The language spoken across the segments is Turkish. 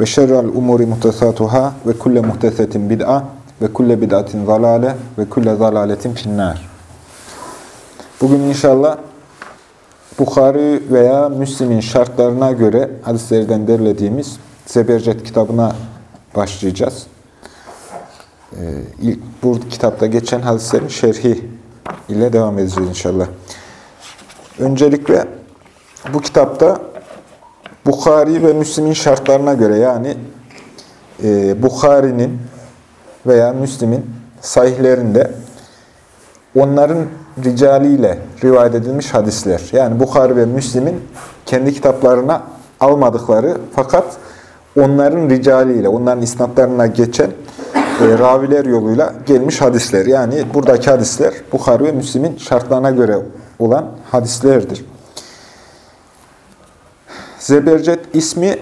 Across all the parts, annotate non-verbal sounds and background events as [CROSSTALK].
ve şerrel umuri muhtesatuhâ ve kulle muhtesetin bid'a ve kulle bid'atin zalale ve kulle zalaletin finnâr. Bugün inşallah Bukhari veya Müslim'in şartlarına göre hadislerden derlediğimiz Zebercet kitabına başlayacağız. Ee, ilk bu kitapta geçen hadislerin şerhi ile devam edeceğiz inşallah. Öncelikle bu kitapta Bukhari ve Müslim'in şartlarına göre yani e, Bukhari'nin veya Müslim'in sahihlerinde onların ricaliyle rivayet edilmiş hadisler. Yani Bukhari ve Müslim'in kendi kitaplarına almadıkları fakat onların ricaliyle, onların isnatlarına geçen e, raviler yoluyla gelmiş hadisler. Yani buradaki hadisler Bukhari ve Müslim'in şartlarına göre olan hadislerdir. Zebercet ismi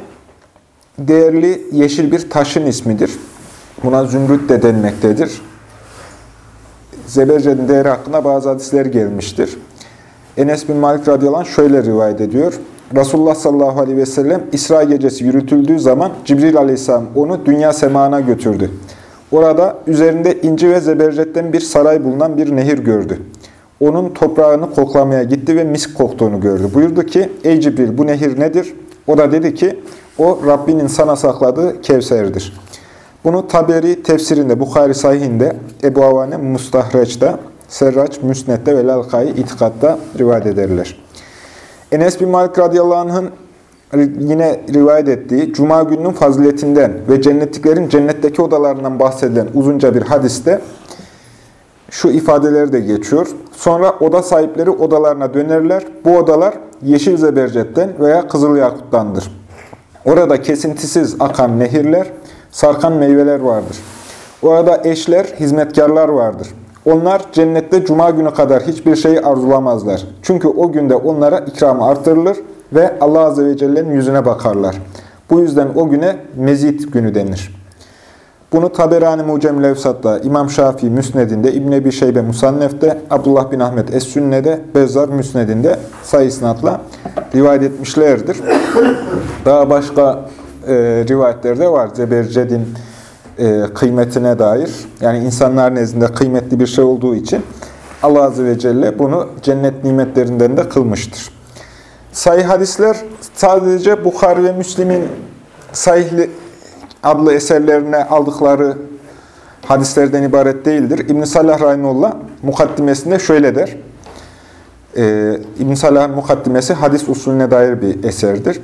değerli yeşil bir taşın ismidir. Buna zümrüt de denmektedir. Zebercet'in değeri hakkında bazı hadisler gelmiştir. Enes bin Malik radıyallahu anh şöyle rivayet ediyor. Resulullah sallallahu aleyhi ve sellem İsra gecesi yürütüldüğü zaman Cibril aleyhisselam onu dünya semana götürdü. Orada üzerinde inci ve zebercetten bir saray bulunan bir nehir gördü. Onun toprağını koklamaya gitti ve misk koktuğunu gördü. Buyurdu ki, ey Cibril bu nehir nedir? O da dedi ki, o Rabbinin sana sakladığı Kevser'dir. Bunu Taberi tefsirinde, Bukhari sahihinde, Ebu Avane Mustahreç'te, Serraç Müsnet'te ve Lalkai İtikad'da rivayet ederler. Enes bin Malik radıyallahu anh'ın yine rivayet ettiği Cuma gününün faziletinden ve cennetliklerin cennetteki odalarından bahsedilen uzunca bir hadiste şu ifadeleri de geçiyor. Sonra oda sahipleri odalarına dönerler. Bu odalar yeşil zebercetten veya kızıl yakuttandır. Orada kesintisiz akan nehirler, sarkan meyveler vardır. Orada eşler, hizmetkarlar vardır. Onlar cennette cuma günü kadar hiçbir şeyi arzulamazlar. Çünkü o günde onlara ikramı artırılır ve Allah Azze ve Celle'nin yüzüne bakarlar. Bu yüzden o güne mezit günü denir. Bunu Taberani Mucem Levsat'ta, İmam Şafii Müsned'inde, İbn Ebi Şeybe Musannef'te, Abdullah bin Ahmet Es-Sünne'de, Bezzar Müsned'inde sayı isnatla rivayet etmişlerdir. Daha başka e, rivayetler de var. Zeberced'in e, kıymetine dair. Yani insanlar nezdinde kıymetli bir şey olduğu için Allah Azze ve Celle bunu cennet nimetlerinden de kılmıştır. Sahih hadisler sadece Bukhari ve Müslim'in sahihli adlı eserlerine aldıkları hadislerden ibaret değildir. İbn-i Salah Rahimullah mukaddimesinde şöyle der. Ee, İbn-i Salah'ın mukaddimesi hadis usulüne dair bir eserdir.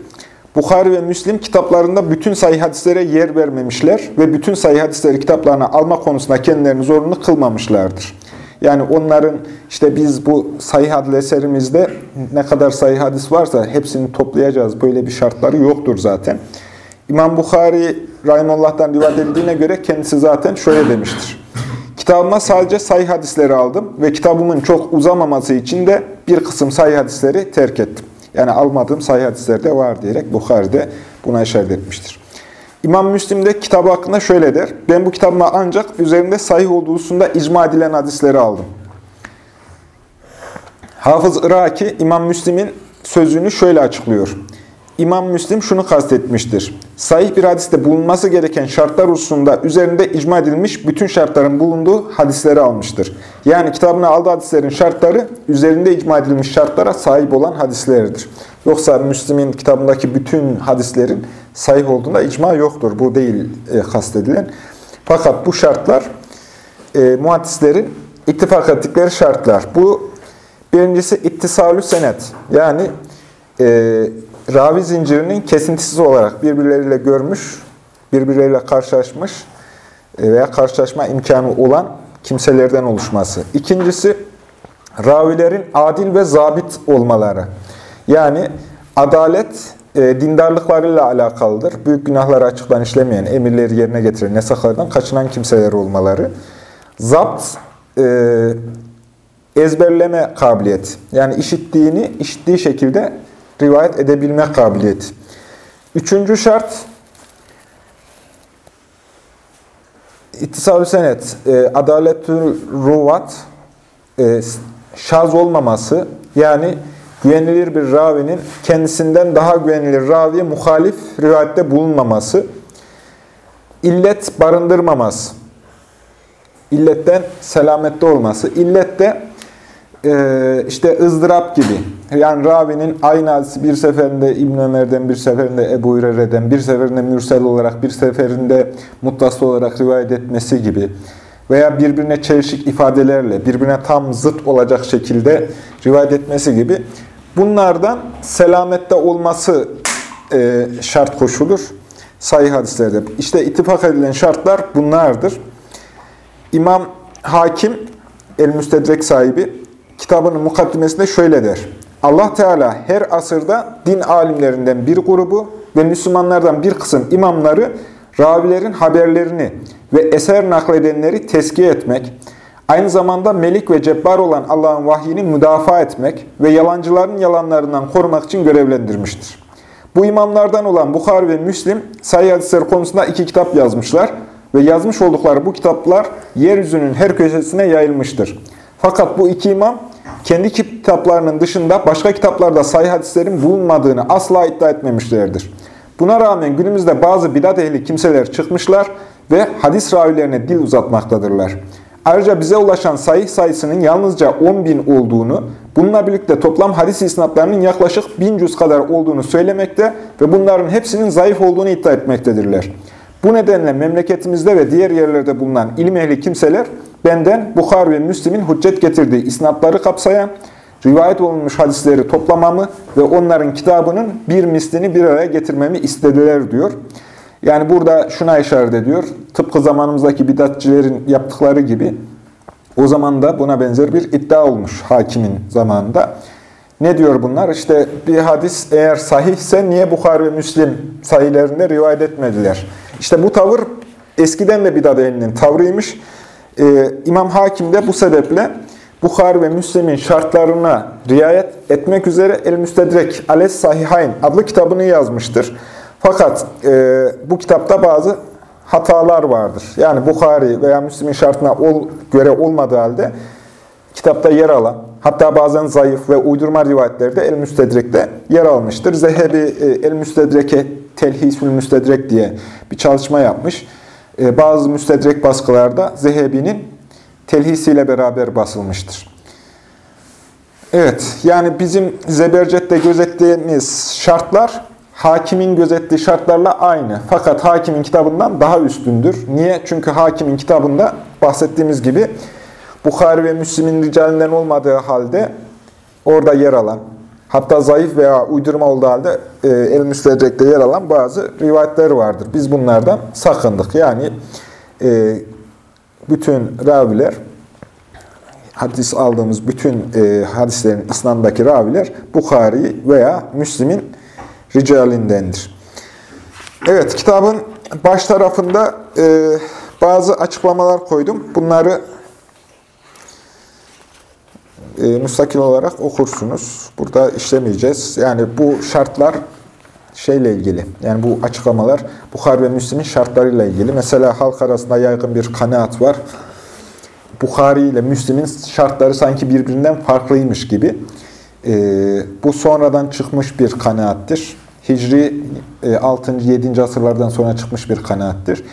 Bukhari ve Müslim kitaplarında bütün sayı hadislere yer vermemişler ve bütün sayı hadisleri kitaplarına alma konusunda kendilerini zorunlu kılmamışlardır. Yani onların işte biz bu sayı hadis eserimizde ne kadar sayı hadis varsa hepsini toplayacağız. Böyle bir şartları yoktur zaten. İmam Bukhari Rahimullah'tan rivayet edildiğine göre kendisi zaten şöyle demiştir. Kitabıma sadece sayı hadisleri aldım ve kitabımın çok uzamaması için de bir kısım sayı hadisleri terk ettim. Yani almadığım sayı hadisler de var diyerek Bukhari de buna işaret etmiştir. İmam Müslim de kitabı hakkında şöyle der. Ben bu kitabıma ancak üzerinde sahih olduğu hususunda icma edilen hadisleri aldım. Hafız Iraki İmam Müslim'in sözünü şöyle açıklıyor. İmam Müslim şunu kastetmiştir. Sahih bir hadiste bulunması gereken şartlar hususunda üzerinde icma edilmiş bütün şartların bulunduğu hadisleri almıştır. Yani kitabına aldığı hadislerin şartları üzerinde icma edilmiş şartlara sahip olan hadislerdir. Yoksa Müslim'in kitabındaki bütün hadislerin sahih olduğunda icma yoktur. Bu değil e, kastedilen. Fakat bu şartlar e, muhaddislerin ittifak ettikleri şartlar. Bu birincisi ittisalü senet. Yani e, ravi zincirinin kesintisiz olarak birbirleriyle görmüş, birbirleriyle karşılaşmış e, veya karşılaşma imkanı olan kimselerden oluşması. İkincisi, ravilerin adil ve zabit olmaları. Yani adalet e, dindarlıklarıyla alakalıdır. Büyük günahları açıktan işlemeyen, emirleri yerine getiren, yasaklardan kaçınan kimseler olmaları. Zapt, e, ezberleme kabiliyet. Yani işittiğini işittiği şekilde rivayet edebilme kabiliyeti. Üçüncü şart, İttisal-ü senet, e, adaletül ruvat, e, şaz olmaması, yani güvenilir bir ravinin kendisinden daha güvenilir raviye muhalif rivayette bulunmaması, illet barındırmaması, illetten selamette olması, illet de e, işte ızdırap gibi. Yani ravinin hadisi bir seferinde İbn Ömer'den, bir seferinde Ebu Hureyre'den, bir seferinde mürsel olarak, bir seferinde muttasıl olarak rivayet etmesi gibi veya birbirine çelişik ifadelerle, birbirine tam zıt olacak şekilde rivayet etmesi gibi bunlardan selamette olması e, şart koşulur sahih hadislerde. İşte ittifak edilen şartlar bunlardır. İmam Hakim, El-Müstedrek sahibi, kitabının mukaddimesinde şöyle der. Allah Teala her asırda din alimlerinden bir grubu ve Müslümanlardan bir kısım imamları ravilerin haberlerini ve eser nakledenleri tezkiye etmek, aynı zamanda melik ve cebbar olan Allah'ın vahyini müdafaa etmek ve yalancıların yalanlarından korumak için görevlendirmiştir. Bu imamlardan olan Bukhar ve Müslim sayı hadisleri konusunda iki kitap yazmışlar ve yazmış oldukları bu kitaplar yeryüzünün her köşesine yayılmıştır. Fakat bu iki imam kendi kitaplarının dışında başka kitaplarda sayı hadislerin bulunmadığını asla iddia etmemişlerdir. Buna rağmen günümüzde bazı bidat ehli kimseler çıkmışlar ve hadis ravilerine dil uzatmaktadırlar. Ayrıca bize ulaşan sayı sayısının yalnızca 10 bin olduğunu, bununla birlikte toplam hadis isnatlarının yaklaşık 1000 cüz kadar olduğunu söylemekte ve bunların hepsinin zayıf olduğunu iddia etmektedirler. Bu nedenle memleketimizde ve diğer yerlerde bulunan ilim ehli kimseler benden Bukhar ve Müslim'in hüccet getirdiği isnatları kapsayan, rivayet olunmuş hadisleri toplamamı ve onların kitabının bir mislini bir araya getirmemi istediler diyor. Yani burada şuna işaret ediyor. Tıpkı zamanımızdaki bidatçilerin yaptıkları gibi o zaman da buna benzer bir iddia olmuş hakimin zamanında. Ne diyor bunlar? İşte bir hadis eğer sahihse niye Bukhar ve Müslim sayılarında rivayet etmediler? İşte bu tavır eskiden de bidat ehlinin tavrıymış. Ee, İmam Hakim de bu sebeple Bukhar ve Müslim'in şartlarına riayet etmek üzere El-Müstedrek Ales Sahihayn adlı kitabını yazmıştır. Fakat e, bu kitapta bazı hatalar vardır. Yani Bukhari veya Müslim'in şartına ol, göre olmadığı halde kitapta yer alan, hatta bazen zayıf ve uydurma rivayetlerde El-Müstedrek'te yer almıştır. Zehebi e, El-Müstedrek'e Telhisül Müstedrek diye bir çalışma yapmış. E, bazı müstedrek baskılarda Zehebi'nin telhisiyle beraber basılmıştır. Evet, yani bizim Zebercet'te gözettiğimiz şartlar hakimin gözettiği şartlarla aynı. Fakat hakimin kitabından daha üstündür. Niye? Çünkü hakimin kitabında bahsettiğimiz gibi Bukhari ve Müslim'in ricalinden olmadığı halde orada yer alan, hatta zayıf veya uydurma olduğu halde e, El-Müstedrek'te yer alan bazı rivayetler vardır. Biz bunlardan sakındık. Yani e, bütün raviler, hadis aldığımız bütün e, hadislerin isnandaki raviler Bukhari veya Müslim'in ricalindendir. Evet, kitabın baş tarafında e, bazı açıklamalar koydum. Bunları e, müstakil olarak okursunuz. Burada işlemeyeceğiz. Yani bu şartlar şeyle ilgili. Yani bu açıklamalar Bukhar ve Müslim'in şartlarıyla ilgili. Mesela halk arasında yaygın bir kanaat var. Bukhari ile Müslim'in şartları sanki birbirinden farklıymış gibi. E, bu sonradan çıkmış bir kanaattir. Hicri 6. E, 7. asırlardan sonra çıkmış bir kanaattir.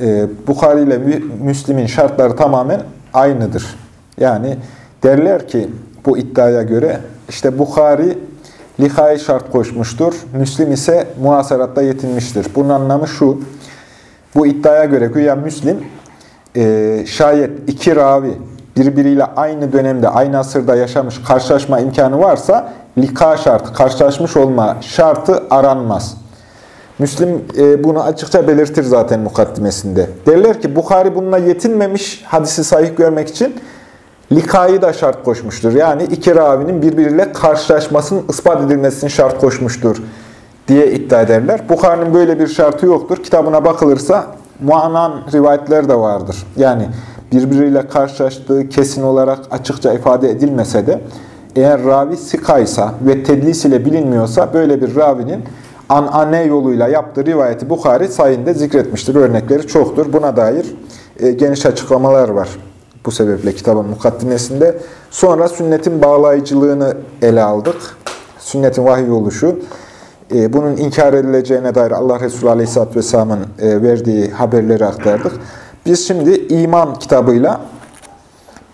E, Bukhari ile Müslim'in şartları tamamen aynıdır. Yani derler ki bu iddiaya göre işte Bukhari lihai şart koşmuştur. Müslim ise muhasaratta yetinmiştir. Bunun anlamı şu. Bu iddiaya göre güya Müslim e, şayet iki ravi birbiriyle aynı dönemde, aynı asırda yaşamış karşılaşma imkanı varsa lika şartı, karşılaşmış olma şartı aranmaz. Müslim e, bunu açıkça belirtir zaten mukaddimesinde. Derler ki Bukhari bununla yetinmemiş hadisi sahih görmek için likayı da şart koşmuştur. Yani iki ravinin birbiriyle karşılaşmasının ispat edilmesini şart koşmuştur diye iddia ederler. Bukhari'nin böyle bir şartı yoktur. Kitabına bakılırsa muanan rivayetler de vardır. Yani birbiriyle karşılaştığı kesin olarak açıkça ifade edilmese de eğer ravi sikaysa ve tedlis ile bilinmiyorsa böyle bir ravinin anane yoluyla yaptığı rivayeti Bukhari sayinde zikretmiştir. Örnekleri çoktur. Buna dair e, geniş açıklamalar var. Bu sebeple kitabın mukaddimesinde. Sonra sünnetin bağlayıcılığını ele aldık. Sünnetin vahiy oluşu. E, bunun inkar edileceğine dair Allah Resulü Aleyhisselatü Vesselam'ın e, verdiği haberleri aktardık. Biz şimdi iman kitabıyla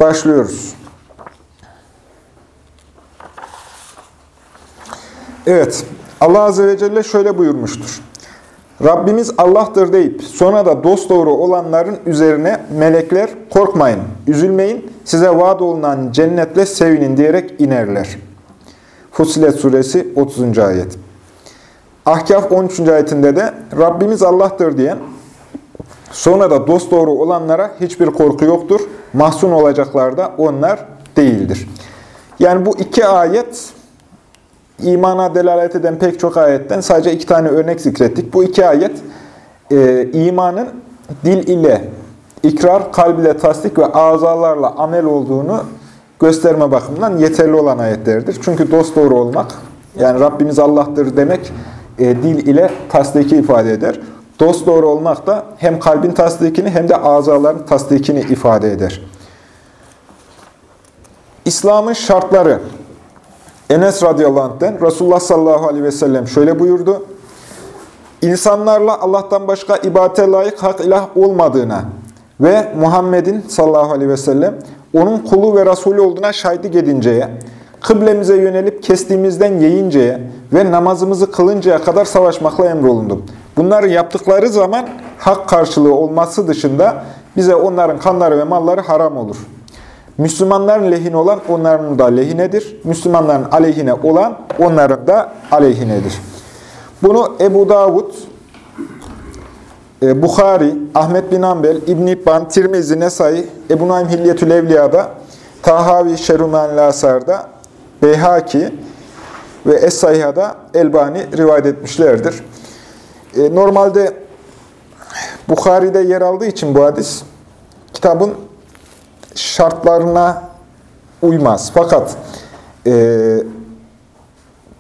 başlıyoruz. Evet, Allah Azze ve Celle şöyle buyurmuştur. Rabbimiz Allah'tır deyip sonra da dosdoğru olanların üzerine melekler korkmayın, üzülmeyin, size vaat olunan cennetle sevinin diyerek inerler. Fusilet Suresi 30. ayet. Ahkaf 13. ayetinde de Rabbimiz Allah'tır diyen, sonra da dosdoğru olanlara hiçbir korku yoktur, mahzun olacaklar da onlar değildir. Yani bu iki ayet imana delalet eden pek çok ayetten sadece iki tane örnek zikrettik. Bu iki ayet e, imanın dil ile ikrar, kalb ile tasdik ve azalarla amel olduğunu gösterme bakımından yeterli olan ayetlerdir. Çünkü dost doğru olmak, yani Rabbimiz Allah'tır demek e, dil ile tasdiki ifade eder. Dost doğru olmak da hem kalbin tasdikini hem de azaların tasdikini ifade eder. İslam'ın şartları Enes radıyallahu anh'den Resulullah sallallahu aleyhi ve sellem şöyle buyurdu. İnsanlarla Allah'tan başka ibadete layık hak ilah olmadığına ve Muhammed'in sallallahu aleyhi ve sellem onun kulu ve Resulü olduğuna şahitlik edinceye, kıblemize yönelip kestiğimizden yiyinceye ve namazımızı kılıncaya kadar savaşmakla emrolundum. Bunları yaptıkları zaman hak karşılığı olması dışında bize onların kanları ve malları haram olur. Müslümanların lehine olan onların da lehinedir. Müslümanların aleyhine olan onların da aleyhinedir. Bunu Ebu Davud, e, Bukhari, Ahmet bin Ambel, İbn-i İbban, Tirmizi, Nesai, Ebu Naim Hilyetül Evliya'da, Tahavi Şerumen Lasar'da, Beyhaki ve Es-Sayha'da Elbani rivayet etmişlerdir. E, normalde Bukhari'de yer aldığı için bu hadis, kitabın şartlarına uymaz. Fakat e,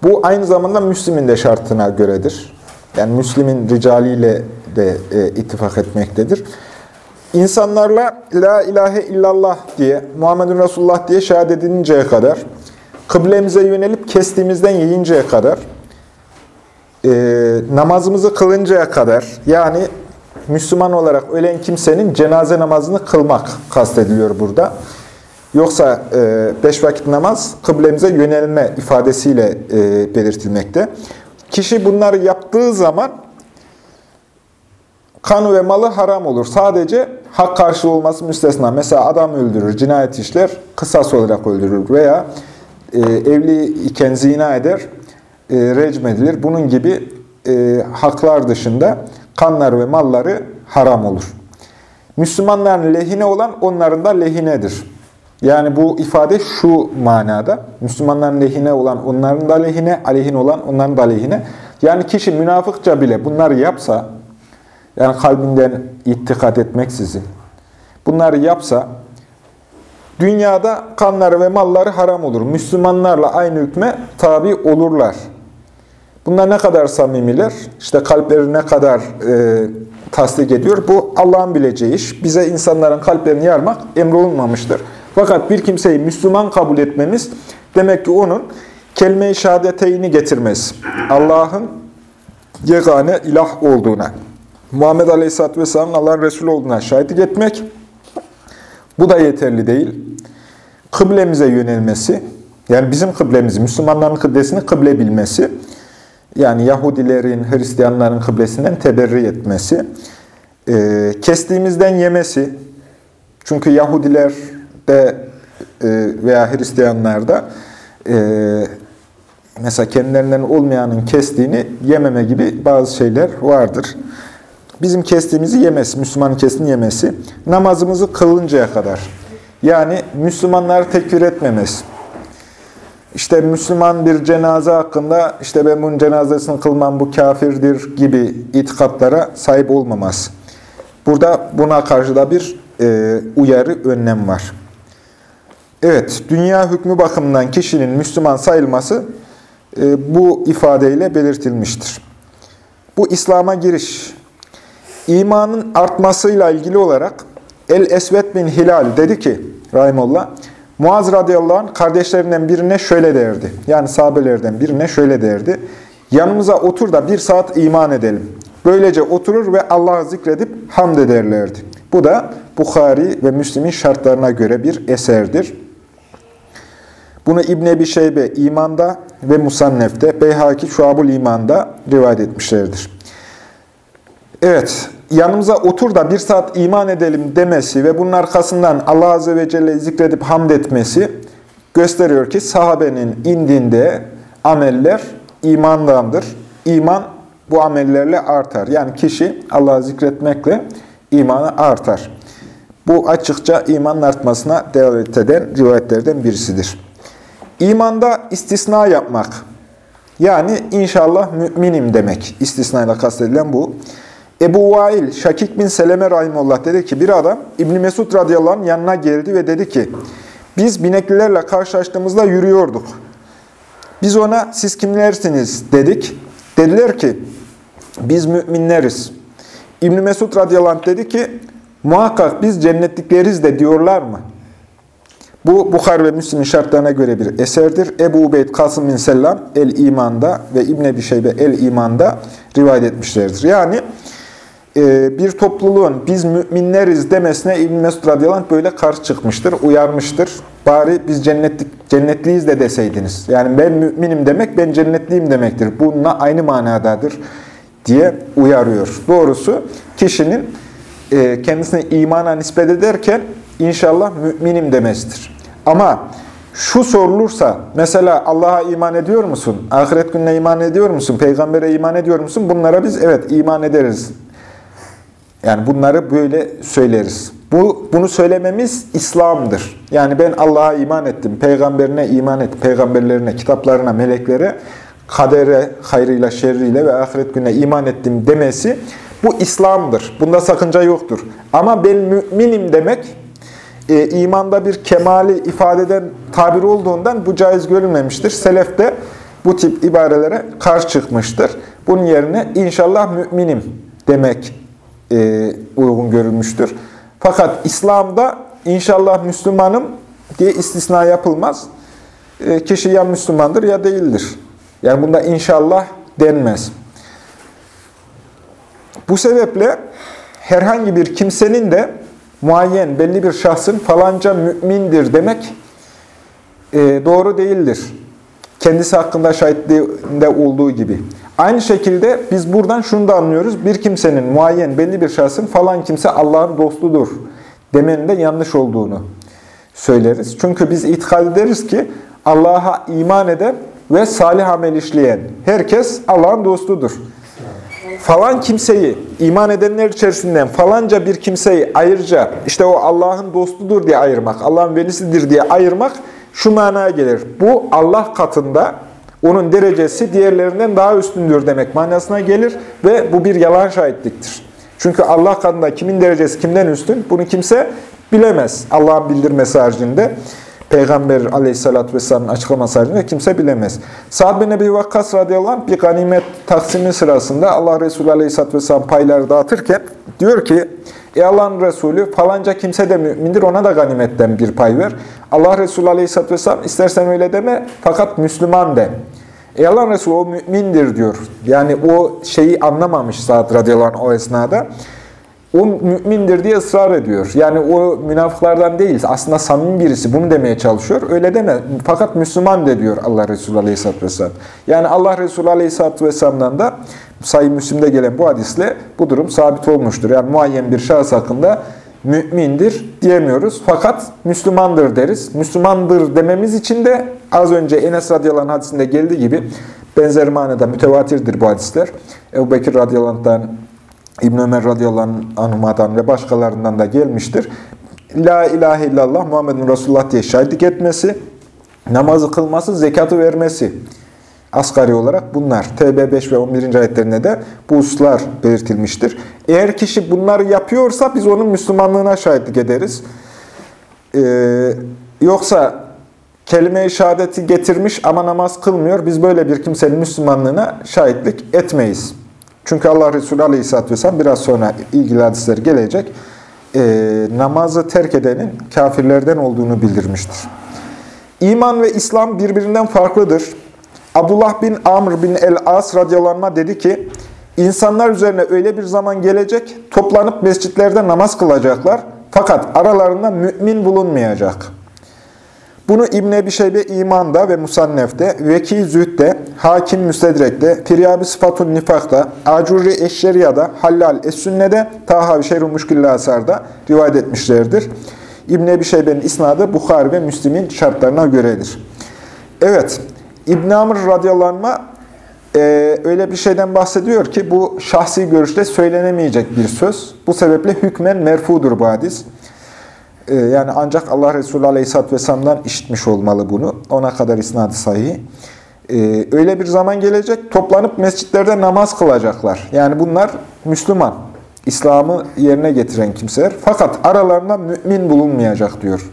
bu aynı zamanda Müslim'in de şartına göredir. Yani Müslim'in ricaliyle de e, ittifak etmektedir. İnsanlarla La ilahe illallah diye, Muhammedun Resulullah diye şehadet edinceye kadar, kıblemize yönelip kestiğimizden yiyinceye kadar, e, namazımızı kılıncaya kadar, yani Müslüman olarak ölen kimsenin cenaze namazını kılmak kastediliyor burada. Yoksa e, beş vakit namaz kıblemize yönelme ifadesiyle e, belirtilmekte. Kişi bunları yaptığı zaman kanı ve malı haram olur. Sadece hak karşılığı olması müstesna. Mesela adam öldürür, cinayet işler, kısas olarak öldürür veya e, evli iken zina eder, e, recm edilir. Bunun gibi e, haklar dışında kanları ve malları haram olur. Müslümanların lehine olan onların da lehinedir. Yani bu ifade şu manada. Müslümanların lehine olan onların da lehine, aleyhine olan onların da lehine. Yani kişi münafıkça bile bunları yapsa, yani kalbinden ittikat etmeksizin, bunları yapsa, dünyada kanları ve malları haram olur. Müslümanlarla aynı hükme tabi olurlar. Bunlar ne kadar samimiler, işte kalpleri ne kadar e, tasdik ediyor. Bu Allah'ın bileceği iş. Bize insanların kalplerini yarmak emrolunmamıştır. Fakat bir kimseyi Müslüman kabul etmemiz demek ki onun kelime-i şehadeteyni getirmez. Allah'ın yegane ilah olduğuna, Muhammed Aleyhisselatü Vesselam'ın Allah'ın Resulü olduğuna şahitlik etmek, bu da yeterli değil. Kıblemize yönelmesi, yani bizim kıblemizi, Müslümanların kıblesini kıble bilmesi, yani Yahudilerin, Hristiyanların kıblesinden teberri etmesi, e, kestiğimizden yemesi, çünkü Yahudiler de e, veya Hristiyanlarda e, mesela kendilerinden olmayanın kestiğini yememe gibi bazı şeyler vardır. Bizim kestiğimizi yemesi, Müslümanın kestiğini yemesi, namazımızı kılıncaya kadar. Yani Müslümanları tekfir etmemesi. İşte Müslüman bir cenaze hakkında işte ben bunun cenazesini kılmam bu kafirdir gibi itikatlara sahip olmaması. Burada buna karşı da bir e, uyarı önlem var. Evet, dünya hükmü bakımından kişinin Müslüman sayılması e, bu ifadeyle belirtilmiştir. Bu İslam'a giriş. İmanın artmasıyla ilgili olarak El-Esvet bin Hilal dedi ki, Rahimullah, Muaz radıyallahu anh kardeşlerinden birine şöyle derdi. Yani sahabelerden birine şöyle derdi. Yanımıza otur da bir saat iman edelim. Böylece oturur ve Allah'ı zikredip hamd ederlerdi. Bu da Bukhari ve Müslim'in şartlarına göre bir eserdir. Bunu İbn Ebi Şeybe imanda ve Musannef'te, Beyhaki Şuabul İman'da rivayet etmişlerdir. Evet, yanımıza otur da bir saat iman edelim demesi ve bunun arkasından Allah Azze ve Celle zikredip hamd etmesi gösteriyor ki sahabenin indinde ameller imandandır. İman bu amellerle artar. Yani kişi Allah'ı zikretmekle imanı artar. Bu açıkça imanın artmasına devlet eden rivayetlerden birisidir. İmanda istisna yapmak. Yani inşallah müminim demek. İstisnayla kastedilen bu. Ebu Vail, Şakik bin Seleme Rahimullah dedi ki, bir adam İbn Mesud radıyallahu anh yanına geldi ve dedi ki, biz bineklilerle karşılaştığımızda yürüyorduk. Biz ona siz kimlersiniz dedik. Dediler ki, biz müminleriz. İbn Mesud radıyallahu anh dedi ki, muhakkak biz cennetlikleriz de diyorlar mı? Bu Bukhar ve Müslim'in şartlarına göre bir eserdir. Ebu Ubeyd Kasım bin Sellam El-İman'da ve İbn Ebi Şeybe El-İman'da rivayet etmişlerdir. Yani bir topluluğun biz müminleriz demesine İbn Mesud radıyallahu böyle karşı çıkmıştır, uyarmıştır. Bari biz cennetlik, cennetliyiz de deseydiniz. Yani ben müminim demek ben cennetliyim demektir. Bununla aynı manadadır diye uyarıyor. Doğrusu kişinin e, kendisine imana nispet ederken inşallah müminim demesidir. Ama şu sorulursa, mesela Allah'a iman ediyor musun? Ahiret gününe iman ediyor musun? Peygambere iman ediyor musun? Bunlara biz evet iman ederiz. Yani bunları böyle söyleriz. Bu Bunu söylememiz İslam'dır. Yani ben Allah'a iman ettim, peygamberine iman ettim, peygamberlerine, kitaplarına, meleklere, kadere, hayrıyla, şerriyle ve ahiret gününe iman ettim demesi bu İslam'dır. Bunda sakınca yoktur. Ama ben müminim demek e, imanda bir kemali ifade eden tabir olduğundan bu caiz görülmemiştir. Selef de bu tip ibarelere karşı çıkmıştır. Bunun yerine inşallah müminim demek e, uygun görülmüştür. Fakat İslam'da inşallah Müslümanım diye istisna yapılmaz. E, kişi ya Müslümandır ya değildir. Yani bunda inşallah denmez. Bu sebeple herhangi bir kimsenin de muayyen, belli bir şahsın falanca mümindir demek e, doğru değildir. Kendisi hakkında şahitliğinde olduğu gibi. Aynı şekilde biz buradan şunu da anlıyoruz. Bir kimsenin muayyen, belli bir şahsın falan kimse Allah'ın dostudur demenin de yanlış olduğunu söyleriz. Çünkü biz itikad ederiz ki Allah'a iman eden ve salih amel işleyen herkes Allah'ın dostudur falan kimseyi, iman edenler içerisinden falanca bir kimseyi ayırca, işte o Allah'ın dostudur diye ayırmak, Allah'ın velisidir diye ayırmak şu manaya gelir. Bu Allah katında onun derecesi diğerlerinden daha üstündür demek manasına gelir ve bu bir yalan şahitliktir. Çünkü Allah katında kimin derecesi kimden üstün bunu kimse bilemez Allah'ın bildirmesi haricinde. Peygamber aleyhissalatü vesselamın açıklaması haricinde kimse bilemez. Sa'd bin Ebi Vakkas radıyallahu anh bir ganimet taksimi sırasında Allah Resulü aleyhissalatü vesselam payları dağıtırken diyor ki Ey Allah'ın Resulü falanca kimse de mümindir ona da ganimetten bir pay ver. Allah Resulü aleyhissalatü vesselam istersen öyle deme fakat Müslüman de. Ey Allah'ın Resulü o mümindir diyor. Yani o şeyi anlamamış Sa'd radıyallahu anh o esnada o mümindir diye ısrar ediyor. Yani o münafıklardan değil. Aslında samimi birisi. Bunu demeye çalışıyor. Öyle deme. Fakat Müslüman de diyor Allah Resulü Aleyhisselatü Vesselam. Yani Allah Resulü Aleyhisselatü Vesselam'dan da sayı Müslim'de gelen bu hadisle bu durum sabit olmuştur. Yani muayyen bir şahıs hakkında mümindir diyemiyoruz. Fakat Müslümandır deriz. Müslümandır dememiz için de az önce Enes radıyallahu hadisinde geldiği gibi benzer manada mütevatirdir bu hadisler. Ebu Bekir radıyallahu İbn Ömer radıyallahu anh'dan ve başkalarından da gelmiştir. La ilahe illallah Muhammedun Resulullah diye şahitlik etmesi namazı kılması, zekatı vermesi. Asgari olarak bunlar. TB 5 ve 11. ayetlerinde de bu hususlar belirtilmiştir. Eğer kişi bunları yapıyorsa biz onun Müslümanlığına şahitlik ederiz. Ee, yoksa kelime-i şehadeti getirmiş ama namaz kılmıyor. Biz böyle bir kimsenin Müslümanlığına şahitlik etmeyiz. Çünkü Allah Resulü Aleyhisselatü Vesselam biraz sonra ilgili hadisler gelecek. E, namazı terk edenin kafirlerden olduğunu bildirmiştir. İman ve İslam birbirinden farklıdır. Abdullah bin Amr bin el-As radyalanma dedi ki, İnsanlar üzerine öyle bir zaman gelecek, toplanıp mescitlerde namaz kılacaklar. Fakat aralarında mümin bulunmayacak.'' Bunu İbn Ebi Şeybe İman'da ve Musannef'te, Veki Zühd'de, Hakim Müstedrek'te, Firyabi Sıfatun Nifak'ta, Acurri Eşşeriya'da, Hallal Es-Sünne'de, Tahavi Şerru Muşkilli Asar'da rivayet etmişlerdir. İbn Ebi Şeybe'nin isnadı Bukhari ve Müslim'in şartlarına göredir. Evet, İbn Amr radyalanma e, öyle bir şeyden bahsediyor ki bu şahsi görüşte söylenemeyecek bir söz. Bu sebeple hükmen merfudur bu hadis. Ee, yani ancak Allah Resulü Aleyhisselatü Vesselam'dan işitmiş olmalı bunu. Ona kadar isnadı sahih. Ee, öyle bir zaman gelecek, toplanıp mescitlerde namaz kılacaklar. Yani bunlar Müslüman, İslam'ı yerine getiren kimseler. Fakat aralarında mümin bulunmayacak diyor.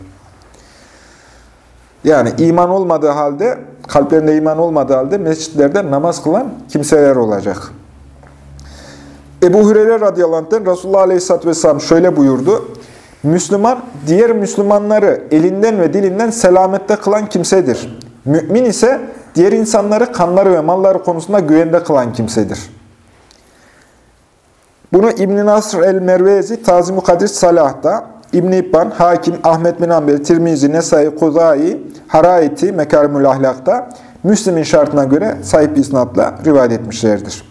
Yani iman olmadığı halde, kalplerinde iman olmadığı halde mescitlerde namaz kılan kimseler olacak. Ebu Hureyre radıyallahu anh'ten Resulullah aleyhisselatü vesselam şöyle buyurdu. Müslüman, diğer Müslümanları elinden ve dilinden selamette kılan kimsedir. Mümin ise diğer insanları kanları ve malları konusunda güvende kılan kimsedir. Bunu İbn-i Nasr el-Mervezi, Tazim-i Kadir Salah'da, İbn-i İbban, Hakim, Ahmet bin Ambel, Tirmizi, Nesai, Kuzai, Haraiti, Mekarimül Ahlak'ta Müslim'in şartına göre sahip isnatla rivayet etmişlerdir.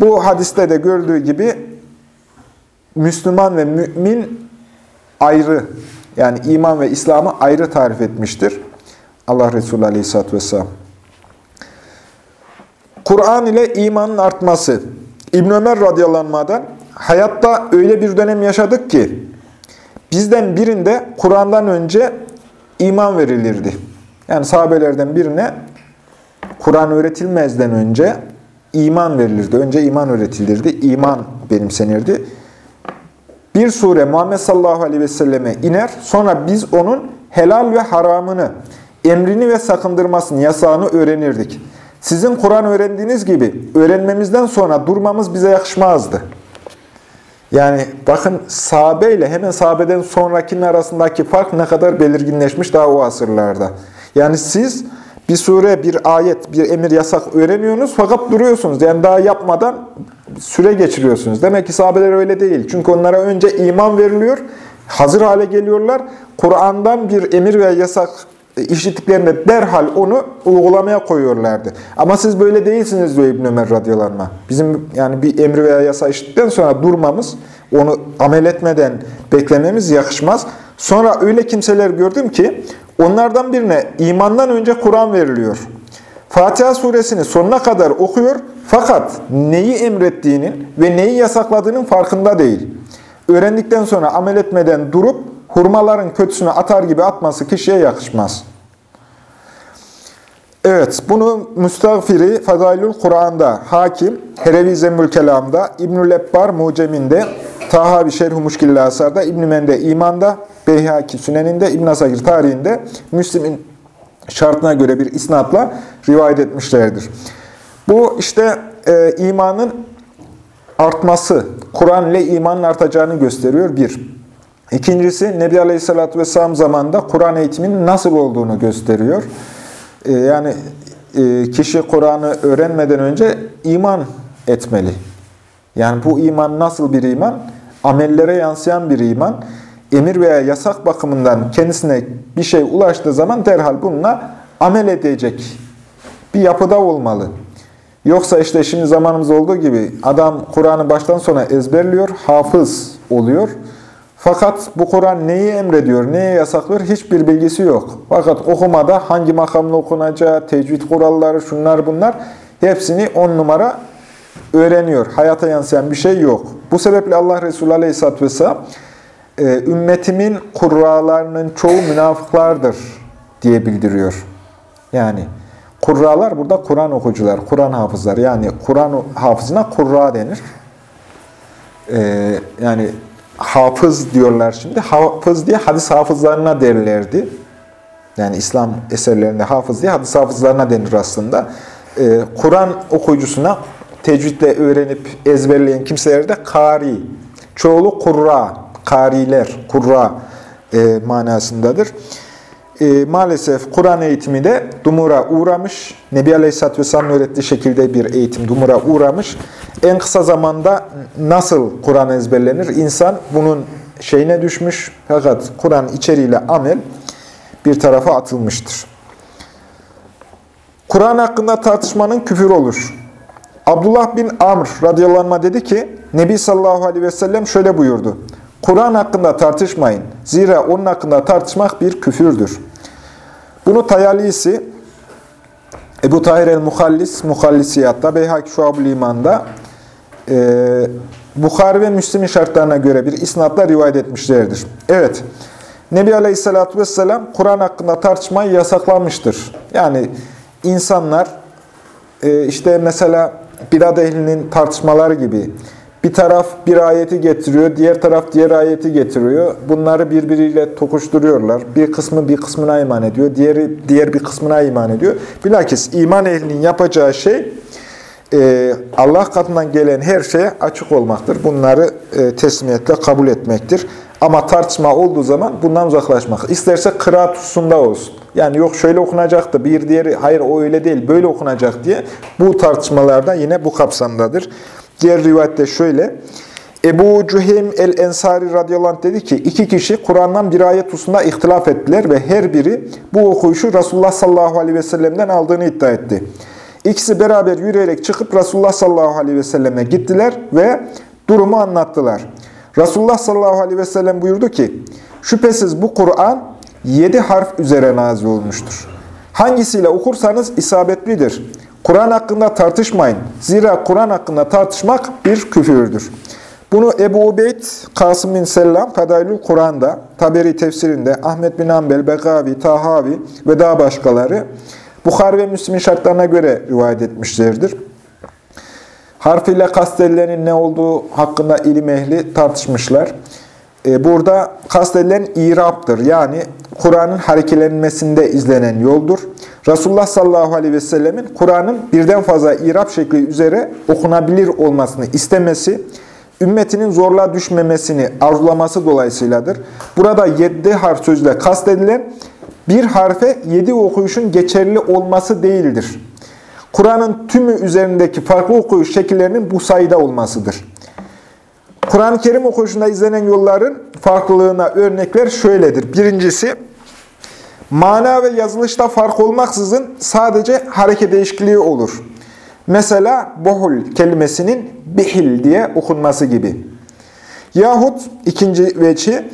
Bu hadiste de gördüğü gibi Müslüman ve mümin ayrı, yani iman ve İslam'ı ayrı tarif etmiştir. Allah Resulü Aleyhisselatü Vesselam. Kur'an ile imanın artması. İbn Ömer radıyallahu hayatta öyle bir dönem yaşadık ki bizden birinde Kur'an'dan önce iman verilirdi. Yani sahabelerden birine Kur'an öğretilmezden önce iman verilirdi. Önce iman öğretilirdi. İman benimsenirdi. Bir sure Muhammed sallallahu aleyhi ve selleme iner. Sonra biz onun helal ve haramını, emrini ve sakındırmasını, yasağını öğrenirdik. Sizin Kur'an öğrendiğiniz gibi öğrenmemizden sonra durmamız bize yakışmazdı. Yani bakın sahabe ile hemen sahabeden sonrakinin arasındaki fark ne kadar belirginleşmiş daha o asırlarda. Yani siz bir sure, bir ayet, bir emir, yasak öğreniyorsunuz fakat duruyorsunuz. Yani daha yapmadan süre geçiriyorsunuz. Demek ki sahabeler öyle değil. Çünkü onlara önce iman veriliyor, hazır hale geliyorlar. Kur'an'dan bir emir veya yasak işittiklerinde derhal onu uygulamaya koyuyorlardı. Ama siz böyle değilsiniz diyor İbn Ömer radıyallahu. Bizim yani bir emri veya yasa işittikten sonra durmamız, onu amel etmeden beklememiz yakışmaz. Sonra öyle kimseler gördüm ki onlardan birine imandan önce Kur'an veriliyor. Fatiha suresini sonuna kadar okuyor fakat neyi emrettiğinin ve neyi yasakladığının farkında değil. Öğrendikten sonra amel etmeden durup hurmaların kötüsünü atar gibi atması kişiye yakışmaz. Evet, bunu Müstagfiri Fadailül Kur'an'da, Hakim, Herevi Zemmül Kelam'da, İbnül Ebbar Mucem'inde, Tahavi Şerh-i Muşkilli Asar'da, İbn-i Mende İman'da, Beyhaki Sünen'inde, İbn Asakir tarihinde, Müslim'in şartına göre bir isnatla rivayet etmişlerdir. Bu işte e, imanın artması, Kur'an ile imanın artacağını gösteriyor bir. İkincisi Nebi Aleyhisselatü Vesselam zamanında Kur'an eğitiminin nasıl olduğunu gösteriyor. E, yani e, kişi Kur'an'ı öğrenmeden önce iman etmeli. Yani bu iman nasıl bir iman? Amellere yansıyan bir iman emir veya yasak bakımından kendisine bir şey ulaştığı zaman derhal bununla amel edecek bir yapıda olmalı. Yoksa işte şimdi zamanımız olduğu gibi adam Kur'an'ı baştan sona ezberliyor, hafız oluyor. Fakat bu Kur'an neyi emrediyor, neye yasaklıyor hiçbir bilgisi yok. Fakat okumada hangi makamla okunacağı, tecvid kuralları, şunlar bunlar hepsini on numara öğreniyor. Hayata yansıyan bir şey yok. Bu sebeple Allah Resulü Aleyhisselatü Vesselam e, ümmetimin kurralarının çoğu münafıklardır diye bildiriyor. Yani kurralar burada Kur'an okucular, Kur'an hafızlar. Yani Kur'an hafızına kurra denir. Ee, yani hafız diyorlar şimdi. Hafız diye hadis hafızlarına derlerdi. Yani İslam eserlerinde hafız diye hadis hafızlarına denir aslında. Ee, Kur'an okuyucusuna tecvidle öğrenip ezberleyen kimseler de kari. Çoğulu kurra, kariler, kurra e, manasındadır. E, maalesef Kur'an eğitimi de dumura uğramış. Nebi Aleyhisselatü Vesselam'ın öğrettiği şekilde bir eğitim dumura uğramış. En kısa zamanda nasıl Kur'an ezberlenir? İnsan bunun şeyine düşmüş. Fakat Kur'an içeriğiyle amel bir tarafa atılmıştır. Kur'an hakkında tartışmanın küfür olur. Abdullah bin Amr radıyallahu dedi ki, Nebi sallallahu aleyhi ve sellem şöyle buyurdu. Kur'an hakkında tartışmayın. Zira onun hakkında tartışmak bir küfürdür. Bunu Tayalisi, Ebu Tahir el-Muhallis, Muhallisiyatta, Beyhak Şuab-ül İman'da, e, Bukhari ve Müslim'in şartlarına göre bir isnatla rivayet etmişlerdir. Evet, Nebi Aleyhisselatü Vesselam Kur'an hakkında tartışmayı yasaklamıştır. Yani insanlar e, işte mesela bidat ehlinin tartışmaları gibi bir taraf bir ayeti getiriyor, diğer taraf diğer ayeti getiriyor. Bunları birbiriyle tokuşturuyorlar. Bir kısmı bir kısmına iman ediyor, diğeri diğer bir kısmına iman ediyor. Bilakis iman ehlinin yapacağı şey e, Allah katından gelen her şeye açık olmaktır. Bunları e, teslimiyetle kabul etmektir. Ama tartışma olduğu zaman bundan uzaklaşmak. İsterse kıraat hususunda olsun. Yani yok şöyle okunacaktı, bir diğeri hayır o öyle değil, böyle okunacak diye bu tartışmalarda yine bu kapsamdadır. Diğer rivayette şöyle. Ebu Cüheym el-Ensari radıyallahu dedi ki, iki kişi Kur'an'dan bir ayet hususunda ihtilaf ettiler ve her biri bu okuyuşu Resulullah sallallahu aleyhi ve sellem'den aldığını iddia etti. İkisi beraber yürüyerek çıkıp Resulullah sallallahu aleyhi ve selleme gittiler ve durumu anlattılar. Resulullah sallallahu aleyhi ve sellem buyurdu ki, şüphesiz bu Kur'an yedi harf üzere nazil olmuştur. Hangisiyle okursanız isabetlidir. Kur'an hakkında tartışmayın. Zira Kur'an hakkında tartışmak bir küfürdür. Bunu Ebu Ubeyd, Kasım bin Sellam, Fadailül Kur'an'da, Taberi tefsirinde, Ahmet bin Ambel, Begavi, Tahavi ve daha başkaları Bukhar ve Müslim'in şartlarına göre rivayet etmişlerdir. Harfiyle kastedilenin ne olduğu hakkında ilim ehli tartışmışlar. E, burada kastedilen iraptır. Yani Kur'an'ın harekelenmesinde izlenen yoldur. Resulullah sallallahu aleyhi ve sellemin Kur'an'ın birden fazla irap şekli üzere okunabilir olmasını istemesi, ümmetinin zorluğa düşmemesini arzulaması dolayısıyladır. Burada yedi harf sözle kastedilen bir harfe yedi okuyuşun geçerli olması değildir. Kur'an'ın tümü üzerindeki farklı okuyuş şekillerinin bu sayıda olmasıdır. Kur'an-ı Kerim okuyuşunda izlenen yolların farklılığına örnekler şöyledir. Birincisi, mana ve yazılışta fark olmaksızın sadece hareket değişikliği olur. Mesela bohul kelimesinin bihil diye okunması gibi. Yahut ikinci veçi,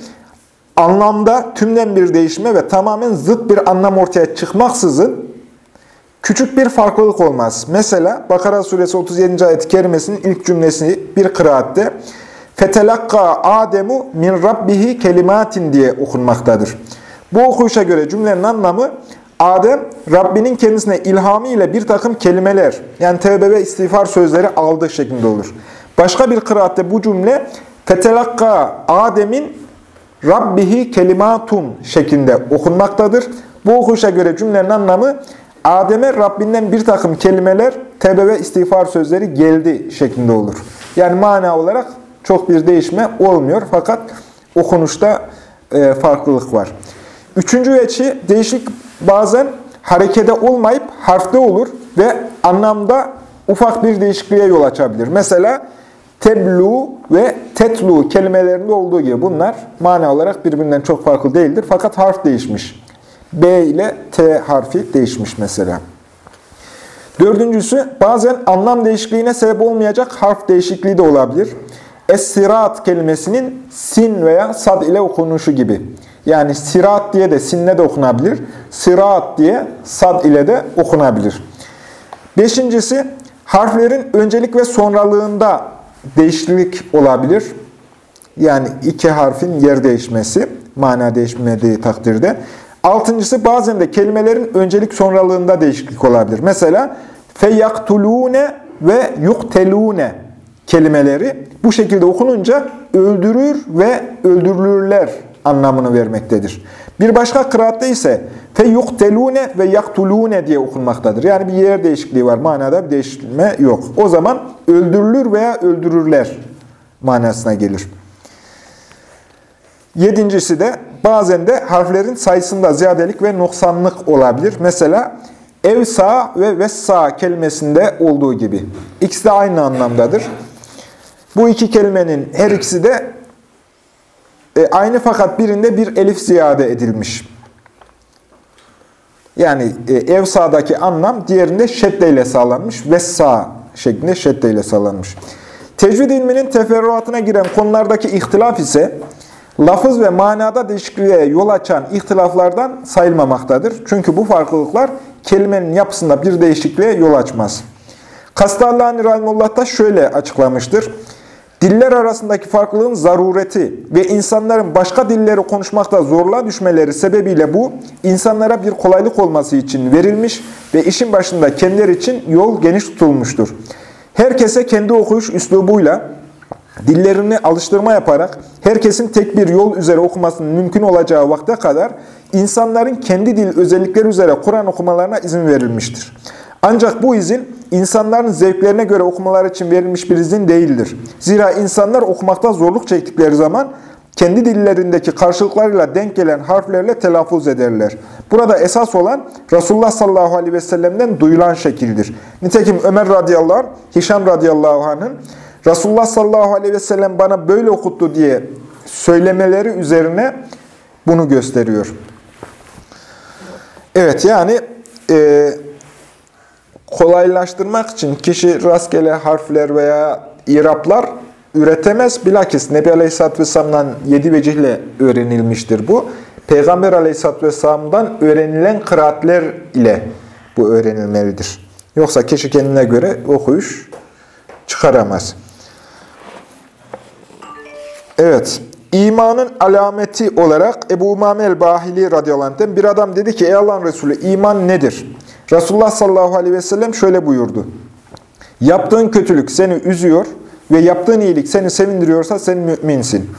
anlamda tümden bir değişme ve tamamen zıt bir anlam ortaya çıkmaksızın küçük bir farklılık olmaz. Mesela Bakara suresi 37. ayet-i kerimesinin ilk cümlesini bir kıraatte Fetelakka Ademu min rabbihi kelimatin diye okunmaktadır. Bu okuyuşa göre cümlenin anlamı Adem Rabbinin kendisine ilhamı ile bir takım kelimeler yani tevbe ve istiğfar sözleri aldığı şeklinde olur. Başka bir kıraatte bu cümle Fetelakka Adem'in Rabbihi kelimatun şeklinde okunmaktadır. Bu okuyuşa göre cümlenin anlamı Adem'e Rabbinden bir takım kelimeler, tevbe ve istiğfar sözleri geldi şeklinde olur. Yani mana olarak çok bir değişme olmuyor fakat okunuşta e, farklılık var. Üçüncü veçi değişik bazen harekede olmayıp harfte olur ve anlamda ufak bir değişikliğe yol açabilir. Mesela teblu ve tetlu kelimelerinde olduğu gibi bunlar mana olarak birbirinden çok farklı değildir fakat harf değişmiş. B ile T harfi değişmiş mesela. Dördüncüsü bazen anlam değişikliğine sebep olmayacak harf değişikliği de olabilir. Es-sirat kelimesinin sin veya sad ile okunuşu gibi. Yani sirat diye de sinle de okunabilir. Sirat diye sad ile de okunabilir. Beşincisi harflerin öncelik ve sonralığında değişiklik olabilir. Yani iki harfin yer değişmesi, mana değişmediği takdirde. Altıncısı bazen de kelimelerin öncelik sonralığında değişiklik olabilir. Mesela feyaktulune ve yuktelune kelimeleri bu şekilde okununca öldürür ve öldürülürler anlamını vermektedir. Bir başka kıraatte ise feyuktelune ve yaktulune diye okunmaktadır. Yani bir yer değişikliği var. Manada bir değişikliğe yok. O zaman öldürülür veya öldürürler manasına gelir. Yedincisi de bazen de harflerin sayısında ziyadelik ve noksanlık olabilir. Mesela evsa ve vessa kelimesinde olduğu gibi. İkisi de aynı anlamdadır. Bu iki kelimenin her ikisi de e, aynı fakat birinde bir elif ziyade edilmiş. Yani e, evsa'daki anlam diğerinde şeddeyle sağlanmış. Vessa şeklinde şeddeyle sağlanmış. Tecvid ilminin teferruatına giren konulardaki ihtilaf ise lafız ve manada değişikliğe yol açan ihtilaflardan sayılmamaktadır. Çünkü bu farklılıklar kelimenin yapısında bir değişikliğe yol açmaz. Kastallani Rahimullah da şöyle açıklamıştır. Diller arasındaki farklılığın zarureti ve insanların başka dilleri konuşmakta zorluğa düşmeleri sebebiyle bu, insanlara bir kolaylık olması için verilmiş ve işin başında kendileri için yol geniş tutulmuştur. Herkese kendi okuyuş üslubuyla, dillerini alıştırma yaparak, herkesin tek bir yol üzere okumasının mümkün olacağı vakte kadar, insanların kendi dil özellikleri üzere Kur'an okumalarına izin verilmiştir. Ancak bu izin insanların zevklerine göre okumalar için verilmiş bir izin değildir. Zira insanlar okumakta zorluk çektikleri zaman kendi dillerindeki karşılıklarıyla denk gelen harflerle telaffuz ederler. Burada esas olan Resulullah sallallahu aleyhi ve sellem'den duyulan şekildir. Nitekim Ömer radıyallahu anh, Hişam radıyallahu anh'ın Resulullah sallallahu aleyhi ve sellem bana böyle okuttu diye söylemeleri üzerine bunu gösteriyor. Evet yani e, kolaylaştırmak için kişi rastgele harfler veya iraplar üretemez. Bilakis Nebi Aleyhisselatü Vesselam'dan yedi vecihle öğrenilmiştir bu. Peygamber Aleyhisselatü Vesselam'dan öğrenilen kıraatler ile bu öğrenilmelidir. Yoksa kişi kendine göre okuyuş çıkaramaz. Evet, imanın alameti olarak Ebu Umame el-Bahili radıyallahu bir adam dedi ki, Ey Allah'ın Resulü iman nedir? Resulullah sallallahu aleyhi ve sellem şöyle buyurdu. Yaptığın kötülük seni üzüyor ve yaptığın iyilik seni sevindiriyorsa sen müminsin.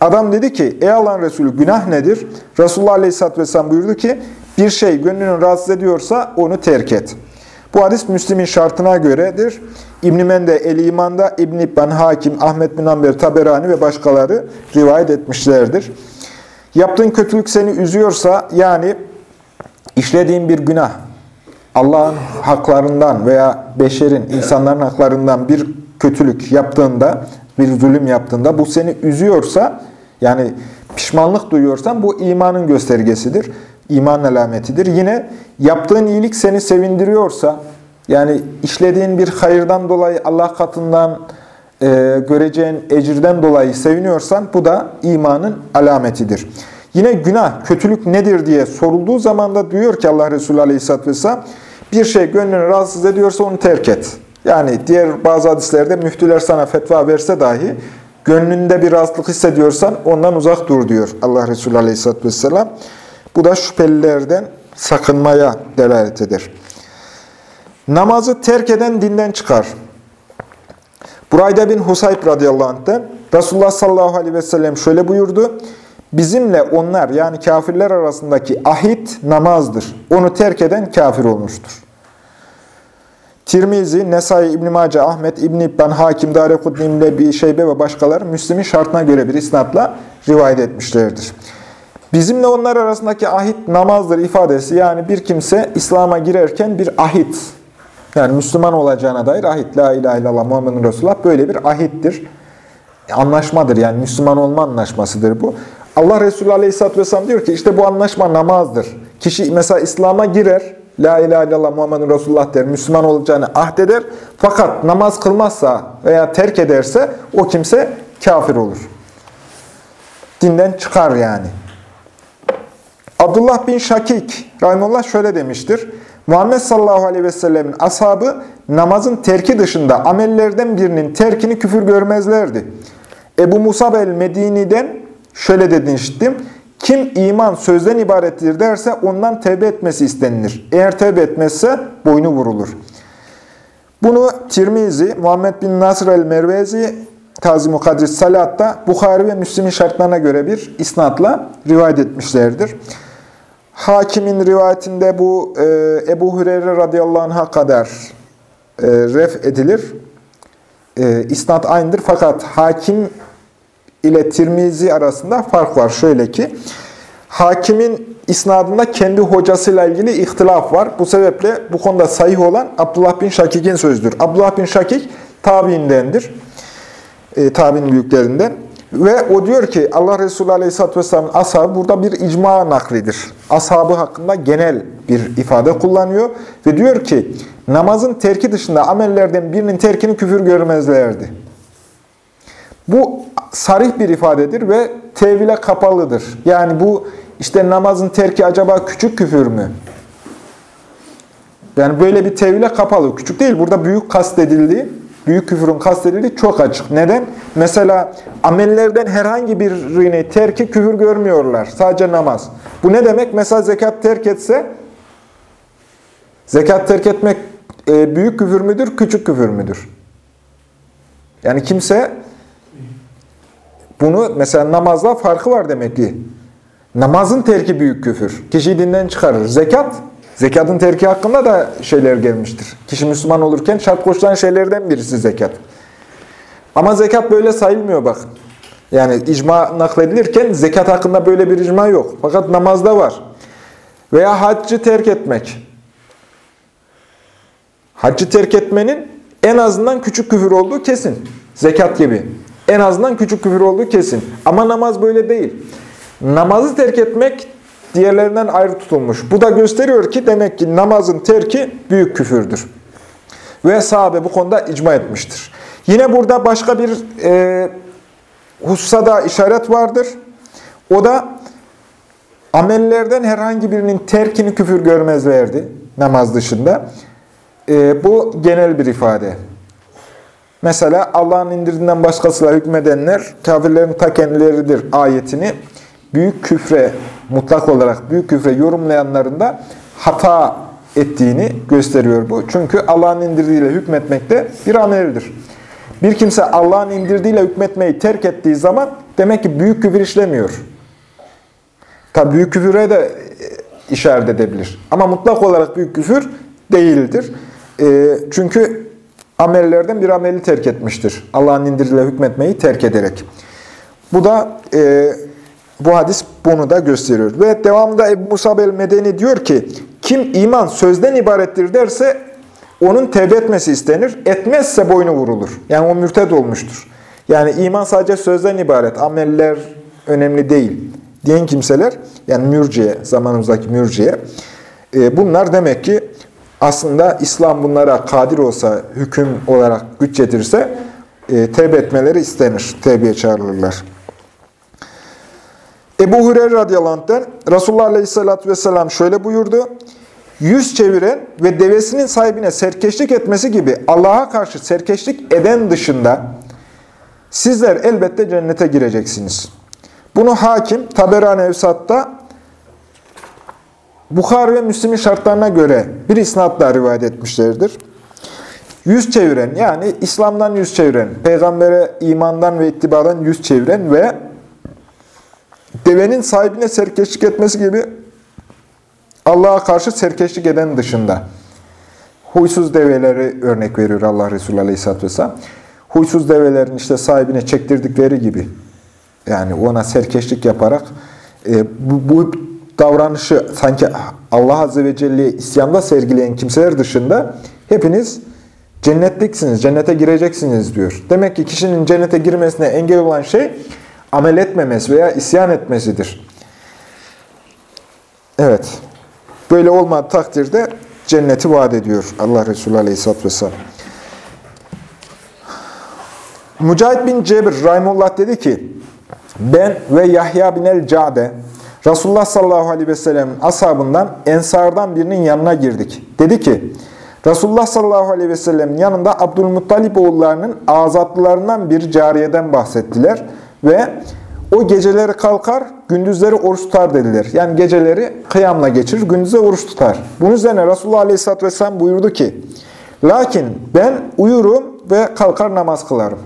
Adam dedi ki, ey Allah'ın Resulü günah nedir? Resulullah aleyhisselatü vesselam buyurdu ki, bir şey gönlünü rahatsız ediyorsa onu terk et. Bu hadis Müslim'in şartına göredir. İbn-i Mende, El-İman'da, İbn-i İbban, Hakim, Ahmet bin Amber, Taberani ve başkaları rivayet etmişlerdir. Yaptığın kötülük seni üzüyorsa, yani işlediğin bir günah, Allah'ın haklarından veya beşerin, insanların haklarından bir kötülük yaptığında, bir zulüm yaptığında bu seni üzüyorsa, yani pişmanlık duyuyorsan bu imanın göstergesidir. İman alametidir. Yine yaptığın iyilik seni sevindiriyorsa, yani işlediğin bir hayırdan dolayı Allah katından e, göreceğin ecirden dolayı seviniyorsan bu da imanın alametidir. Yine günah, kötülük nedir diye sorulduğu zaman da diyor ki Allah Resulü Aleyhisselatü Vesselam, bir şey gönlünü rahatsız ediyorsa onu terk et. Yani diğer bazı hadislerde müftüler sana fetva verse dahi, gönlünde bir rahatsızlık hissediyorsan ondan uzak dur diyor Allah Resulü Aleyhisselatü Vesselam. Bu da şüphelilerden sakınmaya delalet eder. Namazı terk eden dinden çıkar. Burayda bin Husayb radıyallahu anh'ten Resulullah sallallahu aleyhi ve sellem şöyle buyurdu. Bizimle onlar yani kafirler arasındaki ahit namazdır. Onu terk eden kafir olmuştur. Tirmizi, Nesai, İbn-i Mace, Ahmet, İbn-i İbban, Hakim, Darekudni, İbn-i Şeybe ve başkaları Müslim'in şartına göre bir isnatla rivayet etmişlerdir. Bizimle onlar arasındaki ahit namazdır ifadesi yani bir kimse İslam'a girerken bir ahit yani Müslüman olacağına dair ahit. La ilahe illallah Muhammedun Resulullah böyle bir ahittir. Anlaşmadır yani Müslüman olma anlaşmasıdır bu. Allah Resulü Aleyhisselatü Vesselam diyor ki işte bu anlaşma namazdır. Kişi mesela İslam'a girer, La ilahe illallah Muhammedun Resulullah der, Müslüman olacağını ahdeder. Fakat namaz kılmazsa veya terk ederse o kimse kafir olur. Dinden çıkar yani. Abdullah bin Şakik Rahimullah şöyle demiştir. Muhammed sallallahu aleyhi ve sellemin ashabı namazın terki dışında amellerden birinin terkini küfür görmezlerdi. Ebu Musab el-Medini'den şöyle işittim. Kim iman sözden ibarettir derse ondan tevbe etmesi istenilir. Eğer tevbe etmezse boynu vurulur. Bunu Tirmizi, Muhammed bin Nasr el-Mervezi, Tazim-i Kadri Salat'ta Bukhari ve Müslim'in şartlarına göre bir isnatla rivayet etmişlerdir. Hakimin rivayetinde bu e, Ebu Hureyre radıyallahu anh'a kadar e, ref edilir. E, isnat aynıdır fakat hakim ile Tirmizi arasında fark var. Şöyle ki, hakimin isnadında kendi hocasıyla ilgili ihtilaf var. Bu sebeple bu konuda sahih olan Abdullah bin Şakik'in sözüdür. Abdullah bin Şakik tabiindendir. E, tabi'in büyüklerinden. Ve o diyor ki Allah Resulü Aleyhisselatü Vesselam'ın ashabı burada bir icma naklidir. Ashabı hakkında genel bir ifade kullanıyor. Ve diyor ki namazın terki dışında amellerden birinin terkini küfür görmezlerdi. Bu sarih bir ifadedir ve tevhile kapalıdır. Yani bu işte namazın terki acaba küçük küfür mü? Yani böyle bir tevhile kapalı. Küçük değil. Burada büyük kastedildiği, büyük küfürün kastedildiği çok açık. Neden? Mesela amellerden herhangi birini terki küfür görmüyorlar. Sadece namaz. Bu ne demek? Mesela zekat terk etse, zekat terk etmek e, büyük küfür müdür, küçük küfür müdür? Yani kimse bunu mesela namazla farkı var demek ki. Namazın terki büyük küfür. Kişiyi dinden çıkarır. Zekat, zekatın terki hakkında da şeyler gelmiştir. Kişi Müslüman olurken şart koşulan şeylerden birisi zekat. Ama zekat böyle sayılmıyor bak. Yani icma nakledilirken zekat hakkında böyle bir icma yok. Fakat namazda var. Veya haccı terk etmek. Haccı terk etmenin en azından küçük küfür olduğu kesin. Zekat gibi. En azından küçük küfür olduğu kesin. Ama namaz böyle değil. Namazı terk etmek diğerlerinden ayrı tutulmuş. Bu da gösteriyor ki demek ki namazın terki büyük küfürdür. Ve sahabe bu konuda icma etmiştir. Yine burada başka bir e, hususa da işaret vardır. O da amellerden herhangi birinin terkini küfür görmezlerdi namaz dışında. E, bu genel bir ifade. Mesela Allah'ın indirdiğinden başkasıyla hükmedenler kafirlerin ta kendileridir ayetini büyük küfre, mutlak olarak büyük küfre yorumlayanların da hata ettiğini gösteriyor bu. Çünkü Allah'ın indirdiğiyle hükmetmek de bir ameldir. Bir kimse Allah'ın indirdiğiyle hükmetmeyi terk ettiği zaman demek ki büyük küfür işlemiyor. Tabi büyük küfüre de e, işaret edebilir. Ama mutlak olarak büyük küfür değildir. E, çünkü amellerden bir ameli terk etmiştir. Allah'ın indiriyle hükmetmeyi terk ederek. Bu da e, bu hadis bunu da gösteriyor. Ve devamında Ebu Musab el-Medeni diyor ki, kim iman sözden ibarettir derse onun tevbe etmesi istenir. Etmezse boynu vurulur. Yani o mürted olmuştur. Yani iman sadece sözden ibaret. Ameller önemli değil. Diyen kimseler, yani mürciye, zamanımızdaki mürciye, e, bunlar demek ki aslında İslam bunlara kadir olsa, hüküm olarak güç yetirse e, tevbe etmeleri istenir. Tevbeye çağrılırlar. Ebu Hureyre radıyallahu anh'ten Resulullah aleyhissalatü vesselam şöyle buyurdu. Yüz çeviren ve devesinin sahibine serkeşlik etmesi gibi Allah'a karşı serkeşlik eden dışında sizler elbette cennete gireceksiniz. Bunu hakim Taberani Evsat'ta Bukhari ve Müslim'in şartlarına göre bir isnatla rivayet etmişlerdir. Yüz çeviren yani İslam'dan yüz çeviren, peygambere imandan ve ittibadan yüz çeviren ve devenin sahibine serkeşlik etmesi gibi Allah'a karşı serkeşlik eden dışında. Huysuz develeri örnek veriyor Allah Resulü Aleyhisselatü Vesselam. Huysuz develerin işte sahibine çektirdikleri gibi yani ona serkeşlik yaparak e, bu, bu davranışı sanki Allah Azze ve Celle'ye isyanda sergileyen kimseler dışında hepiniz cennetliksiniz, cennete gireceksiniz diyor. Demek ki kişinin cennete girmesine engel olan şey amel etmemesi veya isyan etmesidir. Evet. Böyle olmadığı takdirde cenneti vaat ediyor Allah Resulü Aleyhisselatü Vesselam. Mücahit bin Cebir Rahimullah dedi ki, ben ve Yahya bin el-Cade Resulullah sallallahu aleyhi ve sellem'in ashabından Ensardan birinin yanına girdik. Dedi ki, Resulullah sallallahu aleyhi ve sellem'in yanında Abdülmuttalip oğullarının azatlılarından bir cariyeden bahsettiler ve O geceleri kalkar, gündüzleri oruç tutar dediler. Yani geceleri kıyamla geçirir, gündüzde oruç tutar. Bunun üzerine Resulullah Aleyhisselatü Vesselam buyurdu ki, Lakin ben uyurum ve kalkar namaz kılarım.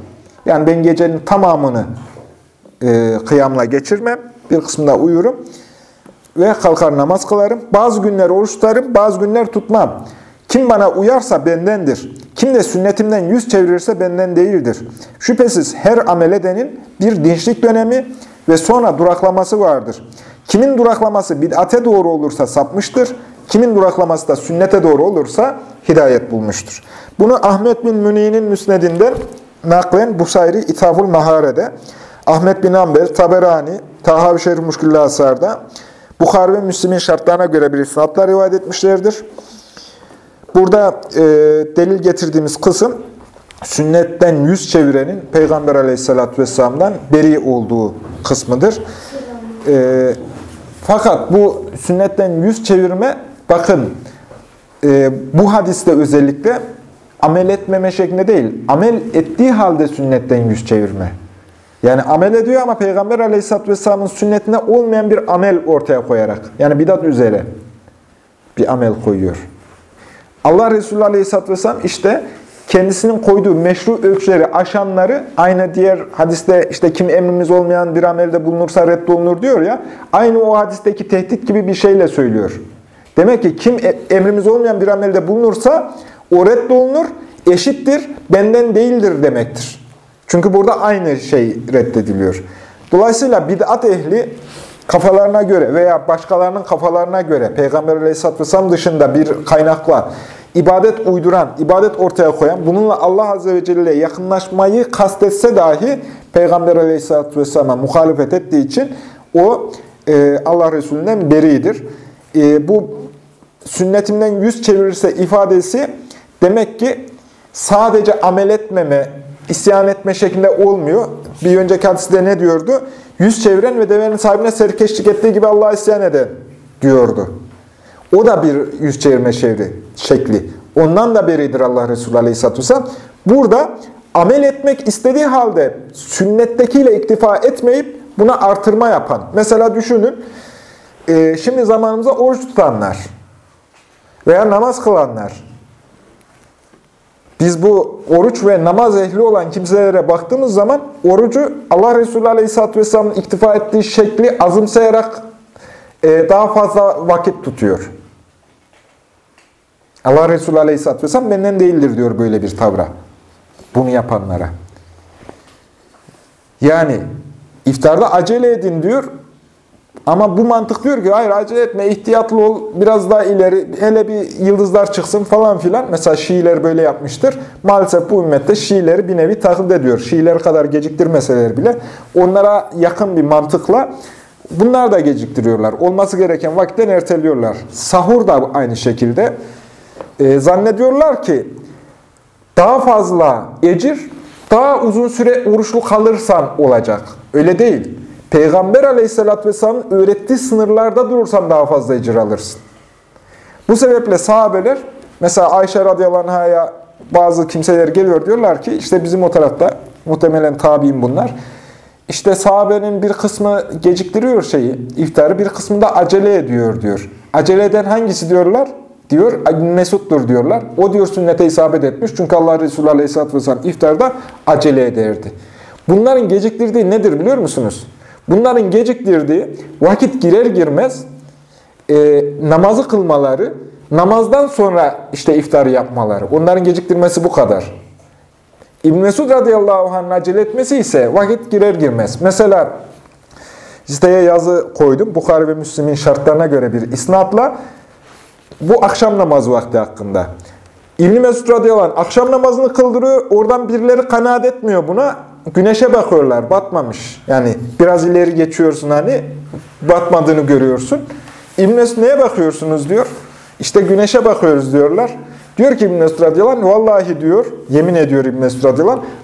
Yani ben gecenin tamamını e, kıyamla geçirmem. Bir kısmında uyurum ve kalkar namaz kılarım. Bazı günler oruç tutarım, bazı günler tutmam. Kim bana uyarsa bendendir. Kim de sünnetimden yüz çevirirse benden değildir. Şüphesiz her amel edenin bir dinçlik dönemi ve sonra duraklaması vardır. Kimin duraklaması bid'ate doğru olursa sapmıştır. Kimin duraklaması da sünnete doğru olursa hidayet bulmuştur. Bunu Ahmet bin Münih'in müsnedinden naklen Busayri İtaful Mahare'de, Ahmet bin Amber, Taberani, Tahavi Şerif Muşküllü Asar'da, Bukhari ve Müslim'in şartlarına göre bir isnatla rivayet etmişlerdir. Burada e, delil getirdiğimiz kısım, sünnetten yüz çevirenin Peygamber aleyhissalatü vesselam'dan beri olduğu kısmıdır. E, fakat bu sünnetten yüz çevirme, bakın e, bu hadiste özellikle amel etmeme şeklinde değil, amel ettiği halde sünnetten yüz çevirme. Yani amel ediyor ama Peygamber aleyhisselatü vesselamın sünnetine olmayan bir amel ortaya koyarak, yani bidat üzere bir amel koyuyor. Allah Resulü Aleyhisselatü Vesselam işte kendisinin koyduğu meşru ölçüleri aşanları aynı diğer hadiste işte kim emrimiz olmayan bir amelde bulunursa reddolunur diyor ya aynı o hadisteki tehdit gibi bir şeyle söylüyor. Demek ki kim e, emrimiz olmayan bir amelde bulunursa o reddolunur, eşittir, benden değildir demektir. Çünkü burada aynı şey reddediliyor. Dolayısıyla bid'at ehli kafalarına göre veya başkalarının kafalarına göre Peygamber Aleyhisselatü Vesselam dışında bir kaynakla ibadet uyduran, ibadet ortaya koyan, bununla Allah Azze ve Celle'ye yakınlaşmayı kastetse dahi Peygamber Aleyhisselatü Vesselam'a muhalefet ettiği için o e, Allah Resulü'nden beridir. E, bu sünnetimden yüz çevirirse ifadesi demek ki sadece amel etmeme, isyan etme şeklinde olmuyor. Bir önceki hadiste ne diyordu? Yüz çeviren ve devenin sahibine serkeşlik ettiği gibi Allah'a isyan eden diyordu. O da bir yüz çevirme şevri, şekli. Ondan da beridir Allah Resulü Aleyhisselatü Vesselam. Burada amel etmek istediği halde sünnettekiyle iktifa etmeyip buna artırma yapan. Mesela düşünün, e, şimdi zamanımızda oruç tutanlar veya namaz kılanlar. Biz bu oruç ve namaz ehli olan kimselere baktığımız zaman orucu Allah Resulü Aleyhisselatü Vesselam'ın iktifa ettiği şekli azımsayarak e, daha fazla vakit tutuyor. Allah Resulü Aleyhisselatü Vesselam benden değildir diyor böyle bir tavra. Bunu yapanlara. Yani iftarda acele edin diyor. Ama bu mantık diyor ki hayır acele etme, ihtiyatlı ol, biraz daha ileri, hele bir yıldızlar çıksın falan filan. Mesela Şiiler böyle yapmıştır. Maalesef bu ümmette Şiileri bir nevi taklit ediyor. Şiiler kadar geciktirmeseler bile onlara yakın bir mantıkla bunlar da geciktiriyorlar. Olması gereken vakitten erteliyorlar. Sahur da aynı şekilde. E, zannediyorlar ki daha fazla ecir, daha uzun süre oruçlu kalırsan olacak. Öyle değil. Peygamber aleyhissalatü vesselamın öğrettiği sınırlarda durursan daha fazla ecir alırsın. Bu sebeple sahabeler, mesela Ayşe radıyallahu anh'a bazı kimseler geliyor diyorlar ki, işte bizim o tarafta, muhtemelen tabi'in bunlar, işte sahabenin bir kısmı geciktiriyor şeyi, iftarı, bir kısmı da acele ediyor diyor. Acele eden hangisi diyorlar? Diyor, Mesut'tur diyorlar. O diyor sünnete isabet etmiş. Çünkü Allah Resulü Aleyhisselatü Vesselam iftarda acele ederdi. Bunların geciktirdiği nedir biliyor musunuz? Bunların geciktirdiği vakit girer girmez e, namazı kılmaları, namazdan sonra işte iftarı yapmaları. Onların geciktirmesi bu kadar. İbn Mesud radıyallahu anh'ın acele etmesi ise vakit girer girmez. Mesela siteye yazı koydum. Bukhari ve Müslim'in şartlarına göre bir isnatla bu akşam namazı vakti hakkında. İbn Mesud radıyallahu anh akşam namazını kıldırıyor. Oradan birileri kanaat etmiyor buna. Güneşe bakıyorlar. Batmamış. Yani biraz ileri geçiyorsun hani batmadığını görüyorsun. İbn neye bakıyorsunuz diyor. İşte güneşe bakıyoruz diyorlar. Diyor ki İbn Mesud vallahi diyor, yemin ediyor İbn Mesud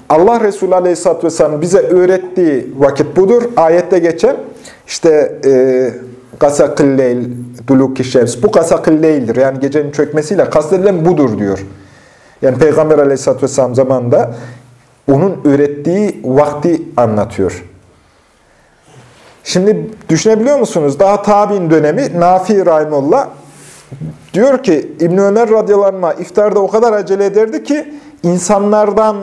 Allah Resulü aleyhisselatü vesselam bize öğrettiği vakit budur. Ayette geçen işte e, Gasakil leyl, duluki şems. Bu leyldir. Yani gecenin çökmesiyle kastedilen budur diyor. Yani Peygamber aleyhisselatü vesselam zamanında onun öğrettiği vakti anlatıyor. Şimdi düşünebiliyor musunuz? Daha tabi'in dönemi Nafi Rahimullah diyor ki İbn Ömer radıyallahu anh iftarda o kadar acele ederdi ki insanlardan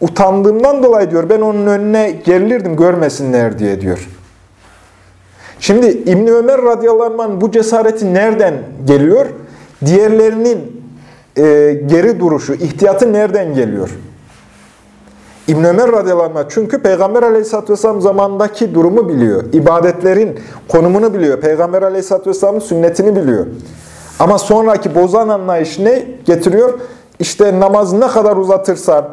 utandığımdan dolayı diyor ben onun önüne gerilirdim görmesinler diye diyor. Şimdi İbn Ömer radıyallahu anh bu cesareti nereden geliyor? Diğerlerinin e, geri duruşu, ihtiyatı nereden geliyor? İbn Ömer radıyallahu anh çünkü Peygamber aleyhisselatü vesselam zamandaki durumu biliyor. İbadetlerin konumunu biliyor. Peygamber aleyhisselatü vesselamın sünnetini biliyor. Ama sonraki bozan anlayış ne getiriyor? İşte namazı ne kadar uzatırsan,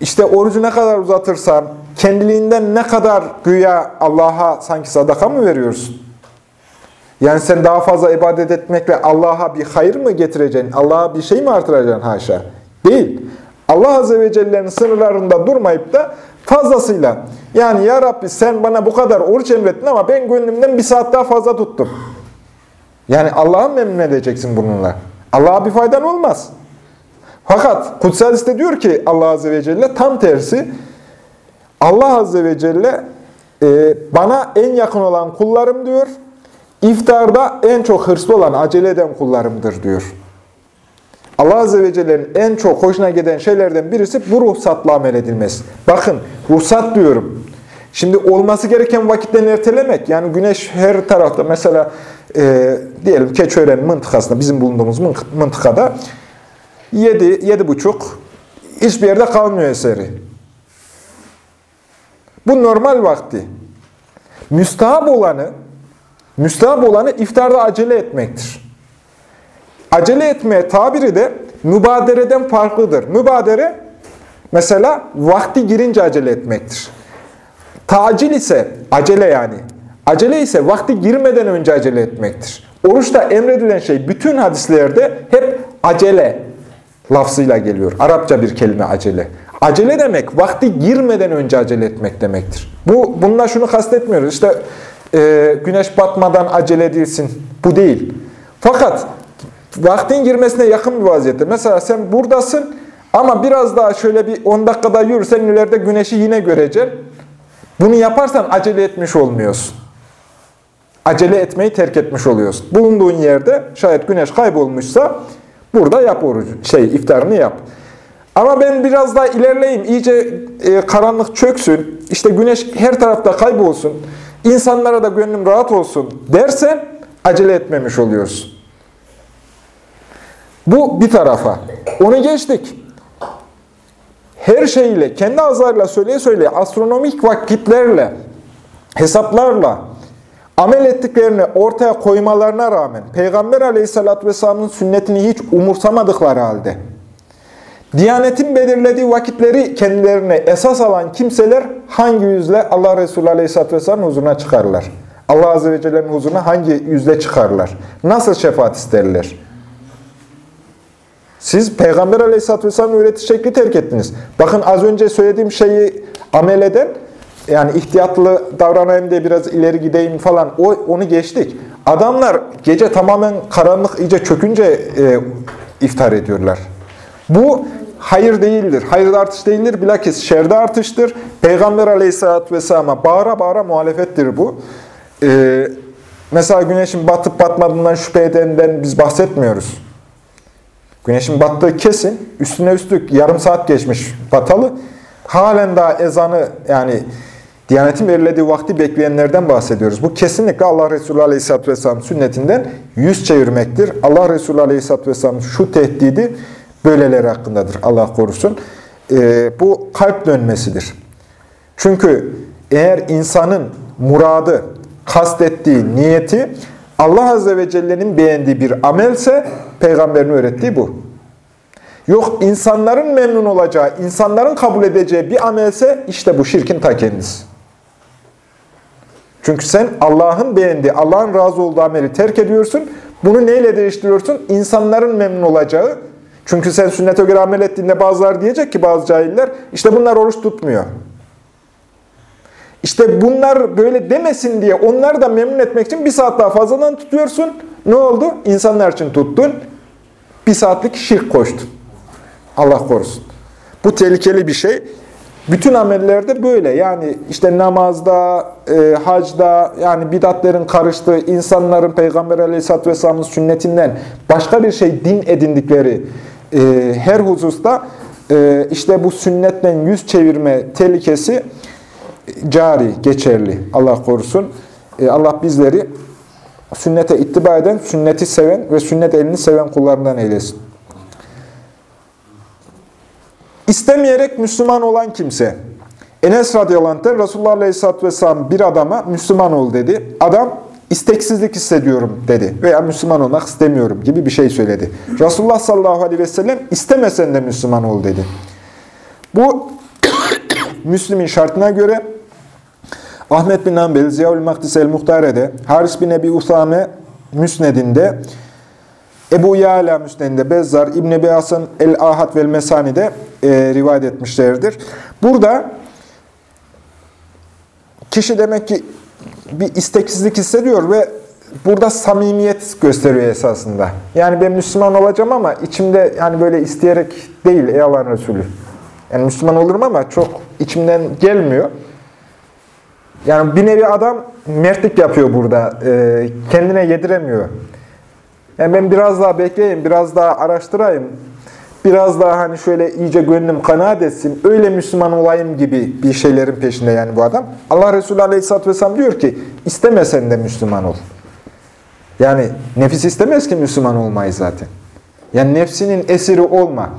işte orucu ne kadar uzatırsan, kendiliğinden ne kadar güya Allah'a sanki sadaka mı veriyorsun? Yani sen daha fazla ibadet etmekle Allah'a bir hayır mı getireceksin? Allah'a bir şey mi artıracaksın? Haşa. Değil. Allah Azze ve Celle'nin sınırlarında durmayıp da fazlasıyla yani Ya Rabbi sen bana bu kadar oruç emrettin ama ben gönlümden bir saat daha fazla tuttum. Yani Allah'ı memnun edeceksin bununla. Allah'a bir faydan olmaz. Fakat Kutsal Hadis'te diyor ki Allah Azze ve Celle tam tersi Allah Azze ve Celle e, bana en yakın olan kullarım diyor. İftarda en çok hırslı olan, acele eden kullarımdır diyor. Allah Azze ve Celle'nin en çok hoşuna giden şeylerden birisi bu ruhsatla amel edilmesi. Bakın ruhsat diyorum. Şimdi olması gereken vakitlerini ertelemek. Yani güneş her tarafta mesela e, diyelim Keçiören mıntıkasında bizim bulunduğumuz mıntıkada 7, 7.30 hiçbir yerde kalmıyor eseri. Bu normal vakti. Müstahap olanı müstahap olanı iftarda acele etmektir. Acele etmeye tabiri de mübadereden farklıdır. Mübadere mesela vakti girince acele etmektir. Tacil ise acele yani. Acele ise vakti girmeden önce acele etmektir. Oruçta emredilen şey bütün hadislerde hep acele lafzıyla geliyor. Arapça bir kelime acele. Acele demek vakti girmeden önce acele etmek demektir. Bu bununla şunu kastetmiyoruz. İşte e, güneş batmadan acele edilsin. Bu değil. Fakat vaktin girmesine yakın bir vaziyette. Mesela sen buradasın ama biraz daha şöyle bir 10 dakikada yürürsen ileride güneşi yine göreceksin. Bunu yaparsan acele etmiş olmuyorsun. Acele etmeyi terk etmiş oluyorsun. Bulunduğun yerde şayet güneş kaybolmuşsa burada yap orucu, şey iftarını yap. Ama ben biraz daha ilerleyeyim, iyice e, karanlık çöksün, işte güneş her tarafta kaybolsun, insanlara da gönlüm rahat olsun dersen acele etmemiş oluyorsun. Bu bir tarafa. Onu geçtik. Her şeyle, kendi ağızlarıyla söyleye söyleye, astronomik vakitlerle, hesaplarla amel ettiklerini ortaya koymalarına rağmen Peygamber aleyhissalatü vesselamın sünnetini hiç umursamadıkları halde Diyanetin belirlediği vakitleri kendilerine esas alan kimseler hangi yüzle Allah Resulü Aleyhisselatü Vesselam'ın huzuruna çıkarlar? Allah Azze ve Celle'nin huzuruna hangi yüzle çıkarlar? Nasıl şefaat isterler? Siz Peygamber Aleyhisselatü Vesselam'ın öğretiş şekli terk ettiniz. Bakın az önce söylediğim şeyi amel eden, yani ihtiyatlı davranayım diye biraz ileri gideyim falan, o, onu geçtik. Adamlar gece tamamen karanlık iyice çökünce e, iftar ediyorlar. Bu hayır değildir. Hayır artış değildir. Bilakis şerde artıştır. Peygamber aleyhissalatü vesselam'a bağıra bağıra muhalefettir bu. Ee, mesela güneşin batıp batmadığından şüphe edenden biz bahsetmiyoruz. Güneşin battığı kesin. Üstüne üstlük yarım saat geçmiş batalı. Halen daha ezanı yani Diyanetin belirlediği vakti bekleyenlerden bahsediyoruz. Bu kesinlikle Allah Resulü Aleyhisselatü Vesselam sünnetinden yüz çevirmektir. Allah Resulü Aleyhisselatü Vesselam şu tehdidi böyleleri hakkındadır. Allah korusun. E, bu kalp dönmesidir. Çünkü eğer insanın muradı, kastettiği niyeti Allah Azze ve Celle'nin beğendiği bir amelse peygamberin öğrettiği bu. Yok insanların memnun olacağı, insanların kabul edeceği bir amelse işte bu şirkin ta kendisi. Çünkü sen Allah'ın beğendiği, Allah'ın razı olduğu ameli terk ediyorsun. Bunu neyle değiştiriyorsun? İnsanların memnun olacağı, çünkü sen sünnete göre amel ettiğinde bazılar diyecek ki bazı cahiller, işte bunlar oruç tutmuyor. İşte bunlar böyle demesin diye onları da memnun etmek için bir saat daha fazladan tutuyorsun. Ne oldu? İnsanlar için tuttun. Bir saatlik şirk koştun. Allah korusun. Bu tehlikeli bir şey. Bütün amellerde böyle. Yani işte namazda, e, hacda, yani bidatlerin karıştığı, insanların Peygamber Aleyhisselatü Vesselam'ın sünnetinden başka bir şey din edindikleri e, her hususta e, işte bu sünnetten yüz çevirme tehlikesi cari, geçerli. Allah korusun. E, Allah bizleri sünnete ittiba eden, sünneti seven ve sünnet elini seven kullarından eylesin. İstemeyerek Müslüman olan kimse. Enes radıyallahu anh'ten Resulullah aleyhisselatü vesselam bir adama Müslüman ol dedi. Adam isteksizlik hissediyorum dedi veya Müslüman olmak istemiyorum gibi bir şey söyledi. Resulullah sallallahu aleyhi ve sellem istemesen de Müslüman ol dedi. Bu [COUGHS] Müslüm'ün şartına göre Ahmet bin Hanbel, Ziyaül Makdis el-Muhtare'de, Haris bin Ebi Usame Müsned'inde, Ebu Yala Müsned'inde, Bezzar, İbn-i Ebi Hasan el-Ahad vel Mesani'de e, rivayet etmişlerdir. Burada kişi demek ki bir isteksizlik hissediyor ve burada samimiyet gösteriyor esasında. Yani ben Müslüman olacağım ama içimde yani böyle isteyerek değil ey Allah'ın Resulü. Yani Müslüman olurum ama çok içimden gelmiyor. Yani bir nevi adam mertlik yapıyor burada. E, kendine yediremiyor. Yani ben biraz daha bekleyeyim, biraz daha araştırayım. Biraz daha hani şöyle iyice gönlüm kanaat etsin. Öyle Müslüman olayım gibi bir şeylerin peşinde yani bu adam. Allah Resulü Aleyhisselatü Vesselam diyor ki istemesen de Müslüman ol. Yani nefis istemez ki Müslüman olmayı zaten. Yani nefsinin esiri olma.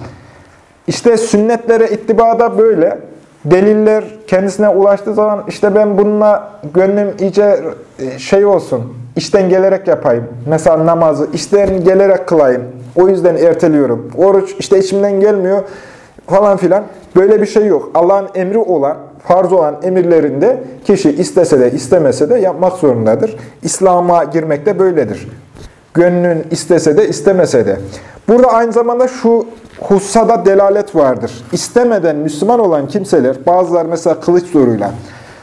İşte sünnetlere ittibada böyle deliller kendisine ulaştığı zaman işte ben bununla gönlüm iyice e, şey olsun, işten gelerek yapayım. Mesela namazı işten gelerek kılayım. O yüzden erteliyorum. Oruç işte içimden gelmiyor falan filan. Böyle bir şey yok. Allah'ın emri olan, farz olan emirlerinde kişi istese de istemese de yapmak zorundadır. İslam'a girmek de böyledir. Gönlün istese de istemese de. Burada aynı zamanda şu hussada delalet vardır. İstemeden Müslüman olan kimseler, bazılar mesela kılıç zoruyla,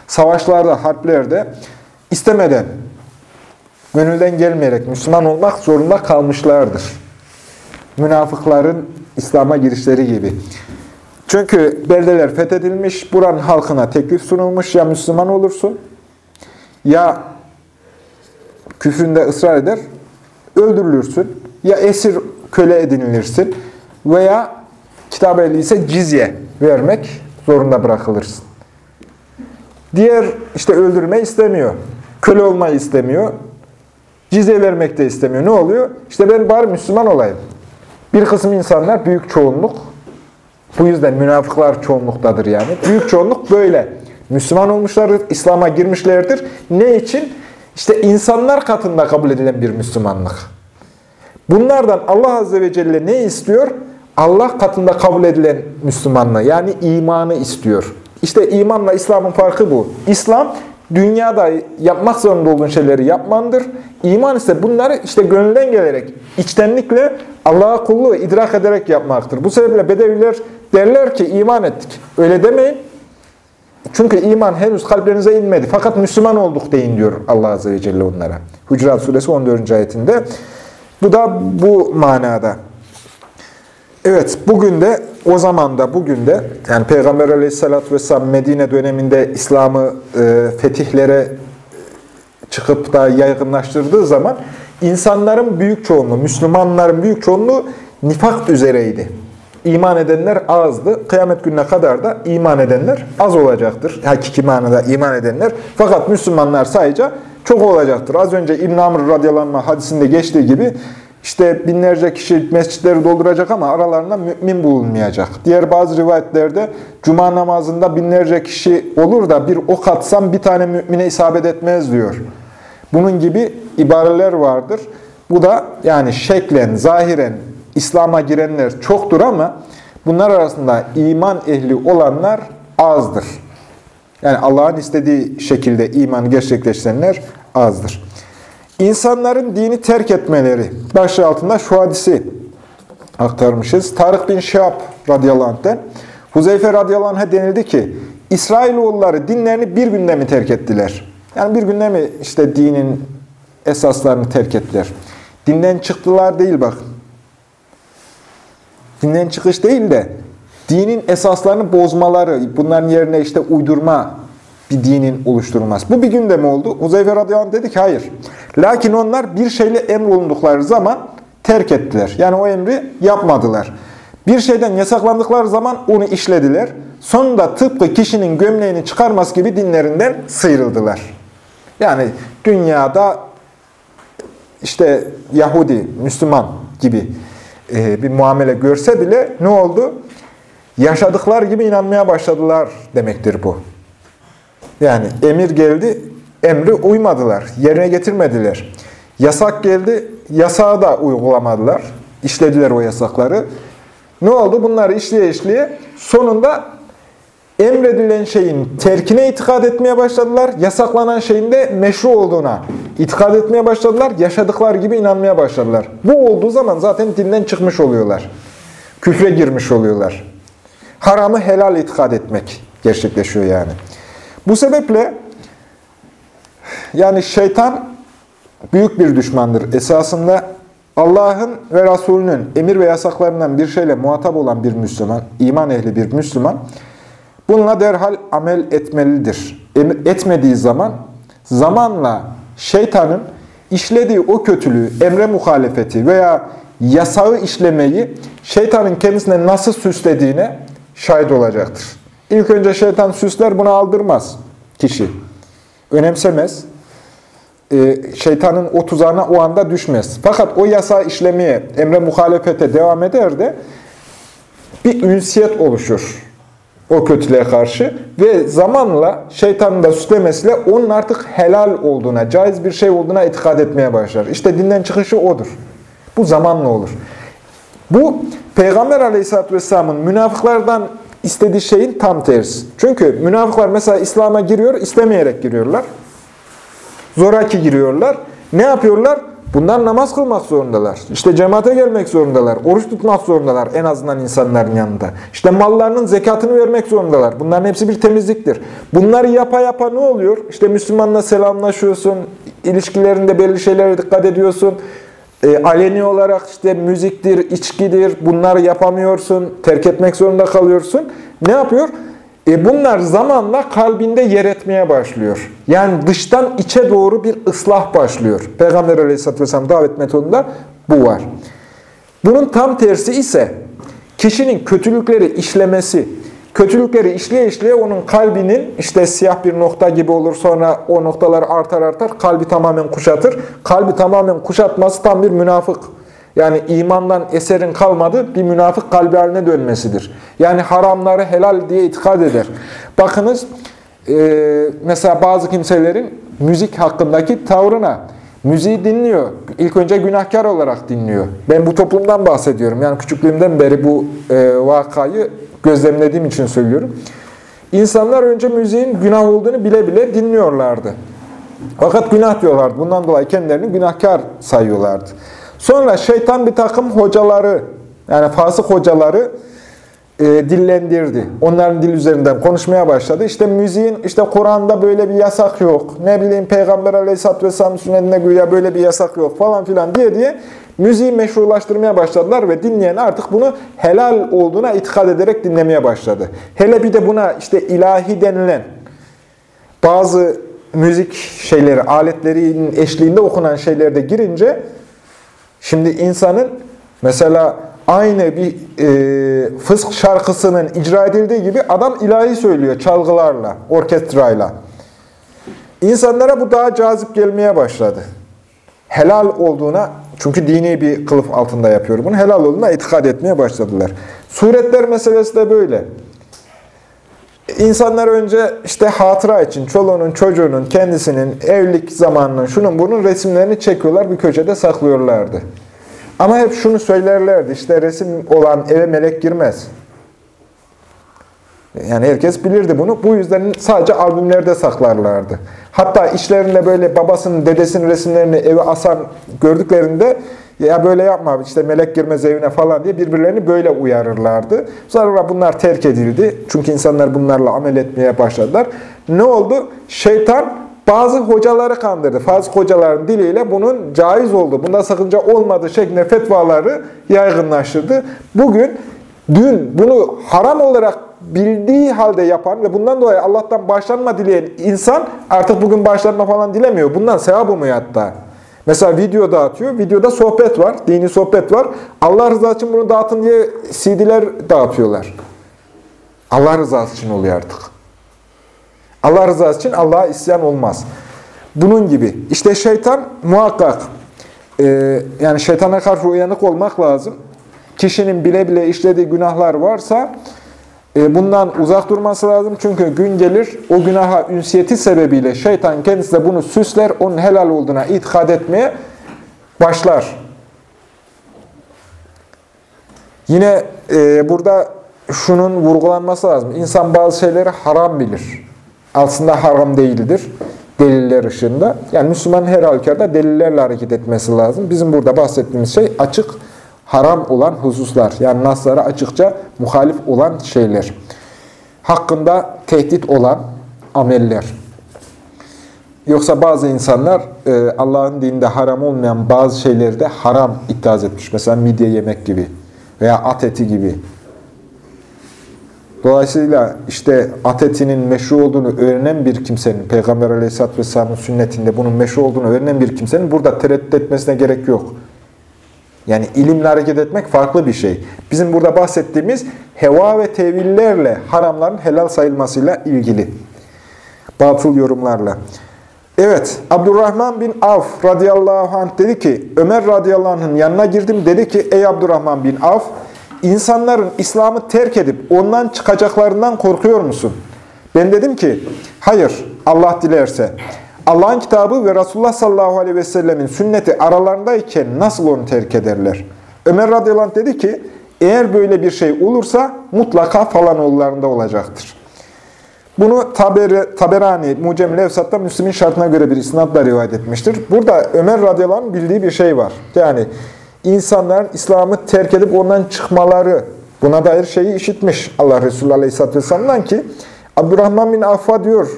savaşlarda, harplerde istemeden, gönülden gelmeyerek Müslüman olmak zorunda kalmışlardır. Münafıkların İslam'a girişleri gibi. Çünkü beldeler fethedilmiş, buranın halkına teklif sunulmuş, ya Müslüman olursun, ya küfründe ısrar eder, öldürülürsün, ya esir köle edinilirsin veya kitap ise cizye vermek zorunda bırakılırsın. Diğer işte öldürme istemiyor. Köle olmayı istemiyor. Cizye vermek de istemiyor. Ne oluyor? İşte ben bari Müslüman olayım. Bir kısım insanlar büyük çoğunluk. Bu yüzden münafıklar çoğunluktadır yani. Büyük çoğunluk böyle. Müslüman olmuşlardır, İslam'a girmişlerdir. Ne için? İşte insanlar katında kabul edilen bir Müslümanlık. Bunlardan Allah Azze ve Celle ne istiyor? Allah katında kabul edilen Müslümanlığı yani imanı istiyor. İşte imanla İslam'ın farkı bu. İslam dünyada yapmak zorunda olduğun şeyleri yapmandır. İman ise bunları işte gönülden gelerek, içtenlikle Allah'a kulluğu idrak ederek yapmaktır. Bu sebeple Bedeviler derler ki iman ettik. Öyle demeyin. Çünkü iman henüz kalplerinize inmedi. Fakat Müslüman olduk deyin diyor Allah Azze ve Celle onlara. Hucurat Suresi 14. ayetinde. Bu da bu manada. Evet, bugün de o zaman da bugün de yani Peygamber Aleyhisselatü vesselam Medine döneminde İslam'ı e, fetihlere çıkıp da yaygınlaştırdığı zaman insanların büyük çoğunluğu, Müslümanların büyük çoğunluğu nifak üzereydi. İman edenler azdı. Kıyamet gününe kadar da iman edenler az olacaktır. Hakiki manada iman edenler. Fakat Müslümanlar sayıca çok olacaktır. Az önce İbn-i Amr radyalanma hadisinde geçtiği gibi işte binlerce kişi mescitleri dolduracak ama aralarında mümin bulunmayacak. Diğer bazı rivayetlerde cuma namazında binlerce kişi olur da bir ok atsam bir tane mümine isabet etmez diyor. Bunun gibi ibareler vardır. Bu da yani şeklen, zahiren İslam'a girenler çoktur ama bunlar arasında iman ehli olanlar azdır. Yani Allah'ın istediği şekilde imanı gerçekleştirenler azdır. İnsanların dini terk etmeleri başlığı altında şu hadisi aktarmışız. Tarık bin Şihab radıyallahu anh'ten Huzeyfe radıyallahu anh'a denildi ki İsrailoğulları dinlerini bir günde mi terk ettiler? Yani bir günde mi işte dinin esaslarını terk ettiler? Dinden çıktılar değil bak. Dinden çıkış değil de dinin esaslarını bozmaları, bunların yerine işte uydurma bir dinin oluşturulması. Bu bir günde mi oldu? Uzeyfe radıyallahu anh dedi ki hayır. Lakin onlar bir şeyle emrolundukları zaman terk ettiler. Yani o emri yapmadılar. Bir şeyden yasaklandıkları zaman onu işlediler. Sonunda tıpkı kişinin gömleğini çıkarması gibi dinlerinden sıyrıldılar. Yani dünyada işte Yahudi, Müslüman gibi e, bir muamele görse bile ne oldu? Yaşadıklar gibi inanmaya başladılar demektir bu. Yani emir geldi, emri uymadılar, yerine getirmediler. Yasak geldi, yasağı da uygulamadılar. İşlediler o yasakları. Ne oldu? Bunları işleye işleye sonunda emredilen şeyin terkine itikad etmeye başladılar. Yasaklanan şeyin de meşru olduğuna itikad etmeye başladılar. Yaşadıkları gibi inanmaya başladılar. Bu olduğu zaman zaten dinden çıkmış oluyorlar. Küfre girmiş oluyorlar. Haramı helal itikad etmek gerçekleşiyor yani. Bu sebeple yani şeytan büyük bir düşmandır. Esasında Allah'ın ve Resulünün emir ve yasaklarından bir şeyle muhatap olan bir Müslüman, iman ehli bir Müslüman, bununla derhal amel etmelidir. Etmediği zaman, zamanla şeytanın işlediği o kötülüğü, emre muhalefeti veya yasağı işlemeyi şeytanın kendisine nasıl süslediğine şahit olacaktır. İlk önce şeytan süsler buna aldırmaz kişi. Önemsemez. Ee, şeytanın o tuzağına o anda düşmez. Fakat o yasa işlemeye, emre muhalefete devam eder de bir ünsiyet oluşur o kötülüğe karşı ve zamanla şeytanın da süslemesiyle onun artık helal olduğuna, caiz bir şey olduğuna itikad etmeye başlar. İşte dinden çıkışı odur. Bu zamanla olur. Bu Peygamber aleyhisselatü vesselamın münafıklardan istediği şeyin tam tersi. Çünkü münafıklar mesela İslam'a giriyor, istemeyerek giriyorlar. Zoraki giriyorlar. Ne yapıyorlar? Bunlar namaz kılmak zorundalar. İşte cemaate gelmek zorundalar. Oruç tutmak zorundalar en azından insanların yanında. İşte mallarının zekatını vermek zorundalar. Bunların hepsi bir temizliktir. Bunları yapa yapa ne oluyor? İşte Müslümanla selamlaşıyorsun, ilişkilerinde belli şeylere dikkat ediyorsun. E, aleni olarak işte müziktir, içkidir bunları yapamıyorsun, terk etmek zorunda kalıyorsun. Ne yapıyor? E bunlar zamanla kalbinde yer etmeye başlıyor. Yani dıştan içe doğru bir ıslah başlıyor. Peygamber Aleyhisselatü Vesselam davet metodunda bu var. Bunun tam tersi ise kişinin kötülükleri işlemesi, kötülükleri işleye işleye onun kalbinin işte siyah bir nokta gibi olur sonra o noktalar artar artar kalbi tamamen kuşatır. Kalbi tamamen kuşatması tam bir münafık yani imandan eserin kalmadı bir münafık kalbi haline dönmesidir. Yani haramları helal diye itikad eder. Bakınız e, mesela bazı kimselerin müzik hakkındaki tavrına müziği dinliyor. İlk önce günahkar olarak dinliyor. Ben bu toplumdan bahsediyorum. Yani küçüklüğümden beri bu e, vakayı gözlemlediğim için söylüyorum. İnsanlar önce müziğin günah olduğunu bile bile dinliyorlardı. Fakat günah diyorlardı. Bundan dolayı kendilerini günahkar sayıyorlardı. Sonra şeytan bir takım hocaları, yani fasık hocaları e, dillendirdi. Onların dil üzerinden konuşmaya başladı. İşte müziğin, işte Kur'an'da böyle bir yasak yok. Ne bileyim Peygamber Aleyhisselatü Vesselam sünnetinde güya böyle bir yasak yok falan filan diye diye müziği meşrulaştırmaya başladılar ve dinleyen artık bunu helal olduğuna itikad ederek dinlemeye başladı. Hele bir de buna işte ilahi denilen bazı müzik şeyleri, aletlerinin eşliğinde okunan şeylerde girince Şimdi insanın mesela aynı bir e, fısk şarkısının icra edildiği gibi adam ilahi söylüyor çalgılarla, orkestrayla. İnsanlara bu daha cazip gelmeye başladı. Helal olduğuna, çünkü dini bir kılıf altında yapıyor bunu, helal olduğuna itikad etmeye başladılar. Suretler meselesi de böyle. İnsanlar önce işte hatıra için çoluğunun, çocuğunun, kendisinin, evlilik zamanının, şunun bunun resimlerini çekiyorlar, bir köşede saklıyorlardı. Ama hep şunu söylerlerdi, işte resim olan eve melek girmez. Yani herkes bilirdi bunu. Bu yüzden sadece albümlerde saklarlardı. Hatta işlerinde böyle babasının, dedesinin resimlerini eve asan gördüklerinde ya böyle yapma işte melek girmez evine falan diye birbirlerini böyle uyarırlardı. Sonra bunlar terk edildi. Çünkü insanlar bunlarla amel etmeye başladılar. Ne oldu? Şeytan bazı hocaları kandırdı. Bazı hocaların diliyle bunun caiz oldu, bunda sakınca olmadığı şeklinde fetvaları yaygınlaştırdı. Bugün dün bunu haram olarak bildiği halde yapan ve bundan dolayı Allah'tan başlanma dileyen insan artık bugün başlanma falan dilemiyor. Bundan sevap umuyor hatta. Mesela video dağıtıyor. Videoda sohbet var. Dini sohbet var. Allah rızası için bunu dağıtın diye CD'ler dağıtıyorlar. Allah rızası için oluyor artık. Allah rızası için Allah'a isyan olmaz. Bunun gibi. İşte şeytan muhakkak e, yani şeytana karşı uyanık olmak lazım. Kişinin bile bile işlediği günahlar varsa e, bundan uzak durması lazım. Çünkü gün gelir o günaha ünsiyeti sebebiyle şeytan kendisi de bunu süsler, onun helal olduğuna itikad etmeye başlar. Yine e, burada şunun vurgulanması lazım. İnsan bazı şeyleri haram bilir. Aslında haram değildir. Deliller ışığında. Yani Müslümanın her halükarda delillerle hareket etmesi lazım. Bizim burada bahsettiğimiz şey açık haram olan hususlar. Yani naslara açıkça muhalif olan şeyler. Hakkında tehdit olan ameller. Yoksa bazı insanlar e, Allah'ın dininde haram olmayan bazı şeyleri de haram iddia etmiş. Mesela midye yemek gibi veya at eti gibi. Dolayısıyla işte at etinin meşru olduğunu öğrenen bir kimsenin, Peygamber Aleyhisselatü Vesselam'ın sünnetinde bunun meşru olduğunu öğrenen bir kimsenin burada tereddüt etmesine gerek yok. Yani ilimle hareket etmek farklı bir şey. Bizim burada bahsettiğimiz heva ve tevillerle haramların helal sayılmasıyla ilgili. Batıl yorumlarla. Evet, Abdurrahman bin Avf radıyallahu anh dedi ki, Ömer radıyallahu anh'ın yanına girdim. Dedi ki, ey Abdurrahman bin Avf, insanların İslam'ı terk edip ondan çıkacaklarından korkuyor musun? Ben dedim ki, hayır, Allah dilerse. Allah'ın kitabı ve Resulullah sallallahu aleyhi ve sellemin sünneti aralarındayken nasıl onu terk ederler? Ömer radıyallahu anh dedi ki, eğer böyle bir şey olursa mutlaka falan oğullarında olacaktır. Bunu Taberi, Taberani, Mucem Levsat'ta Müslim'in şartına göre bir isnatla rivayet etmiştir. Burada Ömer radıyallahu anh bildiği bir şey var. Yani insanların İslam'ı terk edip ondan çıkmaları, buna dair şeyi işitmiş Allah Resulü aleyhisselatü vesselam'dan ki, Abdurrahman bin Affa diyor,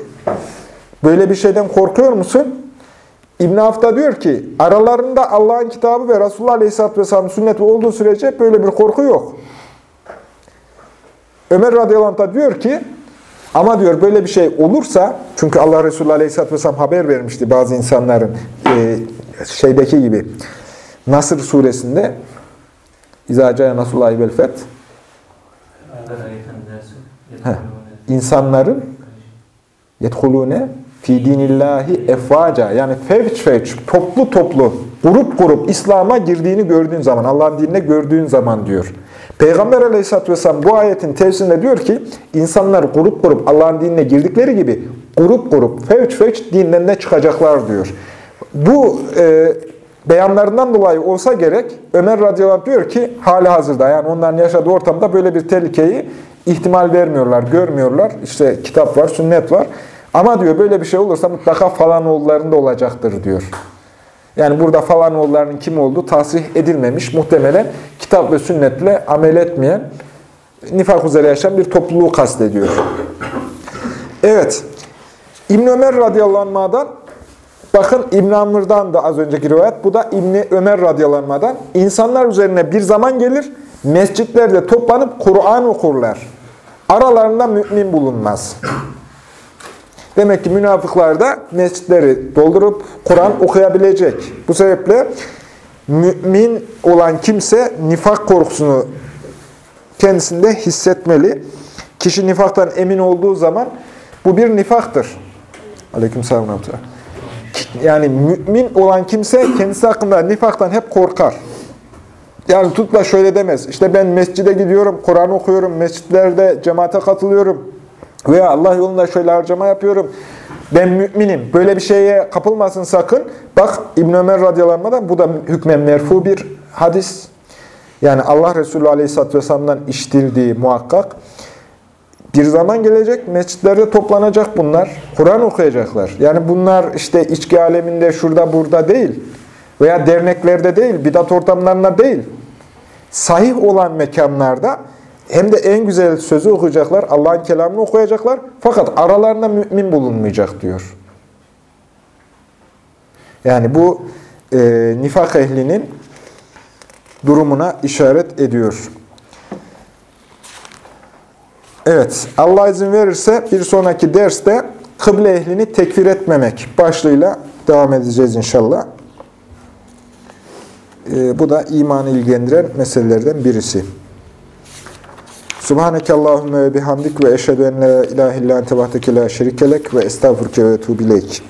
Böyle bir şeyden korkuyor musun? İbn Hafta diyor ki, aralarında Allah'ın kitabı ve Resulullah Aleyhisselatü Vesselam'ın sünneti olduğu sürece böyle bir korku yok. Ömer radıyallahu anh diyor ki, ama diyor böyle bir şey olursa, çünkü Allah Resulü Aleyhisselatü Vesselam haber vermişti bazı insanların e, şeydeki gibi, Nasır suresinde, İzacaya Nasullahi vel Feth, insanların yedhulune fi dinillahi efvaca yani fevç fevç, toplu toplu, grup grup İslam'a girdiğini gördüğün zaman, Allah'ın dinine gördüğün zaman diyor. Peygamber aleyhisselatü vesselam bu ayetin tefsirinde diyor ki, insanlar grup grup Allah'ın dinine girdikleri gibi grup grup, fevç fevç dinlerine çıkacaklar diyor. Bu e, beyanlarından dolayı olsa gerek, Ömer radıyallahu diyor ki, hali hazırda yani onların yaşadığı ortamda böyle bir tehlikeyi ihtimal vermiyorlar, görmüyorlar. İşte kitap var, sünnet var. Ama diyor böyle bir şey olursa mutlaka falan oğullarında olacaktır diyor. Yani burada falan oğullarının kim olduğu tasrih edilmemiş. Muhtemelen kitap ve sünnetle amel etmeyen, nifak üzere yaşayan bir topluluğu kastediyor. Evet. İbn Ömer radıyallahu anh'dan bakın İbn Amr'dan da az önceki rivayet. Bu da İbn Ömer radıyallahu anh'dan. İnsanlar üzerine bir zaman gelir. Mescitlerde toplanıp Kur'an okurlar. Aralarında mümin bulunmaz. Demek ki münafıklar da mescitleri doldurup Kur'an okuyabilecek. Bu sebeple mümin olan kimse nifak korkusunu kendisinde hissetmeli. Kişi nifaktan emin olduğu zaman bu bir nifaktır. Aleyküm selam. Yani mümin olan kimse kendisi hakkında nifaktan hep korkar. Yani tutla şöyle demez. İşte ben mescide gidiyorum, Kur'an okuyorum, mescitlerde cemaate katılıyorum. Veya Allah yolunda şöyle harcama yapıyorum. Ben müminim. Böyle bir şeye kapılmasın sakın. Bak İbn Ömer radıyallahu bu da hükmen merfu bir hadis. Yani Allah Resulü aleyhisselatü vesselam'dan iştirdiği muhakkak. Bir zaman gelecek, mescitlerde toplanacak bunlar. Kur'an okuyacaklar. Yani bunlar işte içki aleminde şurada burada değil. Veya derneklerde değil, bidat ortamlarında değil. Sahih olan mekanlarda hem de en güzel sözü okuyacaklar, Allah'ın kelamını okuyacaklar. Fakat aralarında mümin bulunmayacak diyor. Yani bu e, nifak ehlinin durumuna işaret ediyor. Evet, Allah izin verirse bir sonraki derste kıble ehlini tekfir etmemek başlığıyla devam edeceğiz inşallah. Ee, bu da imanı ilgilendiren meselelerden birisi. Subhaneke Allahümme ve bihamdik ve eşhedü en la ilahe illa ente şerikelek ve estağfurke ve etubileyk.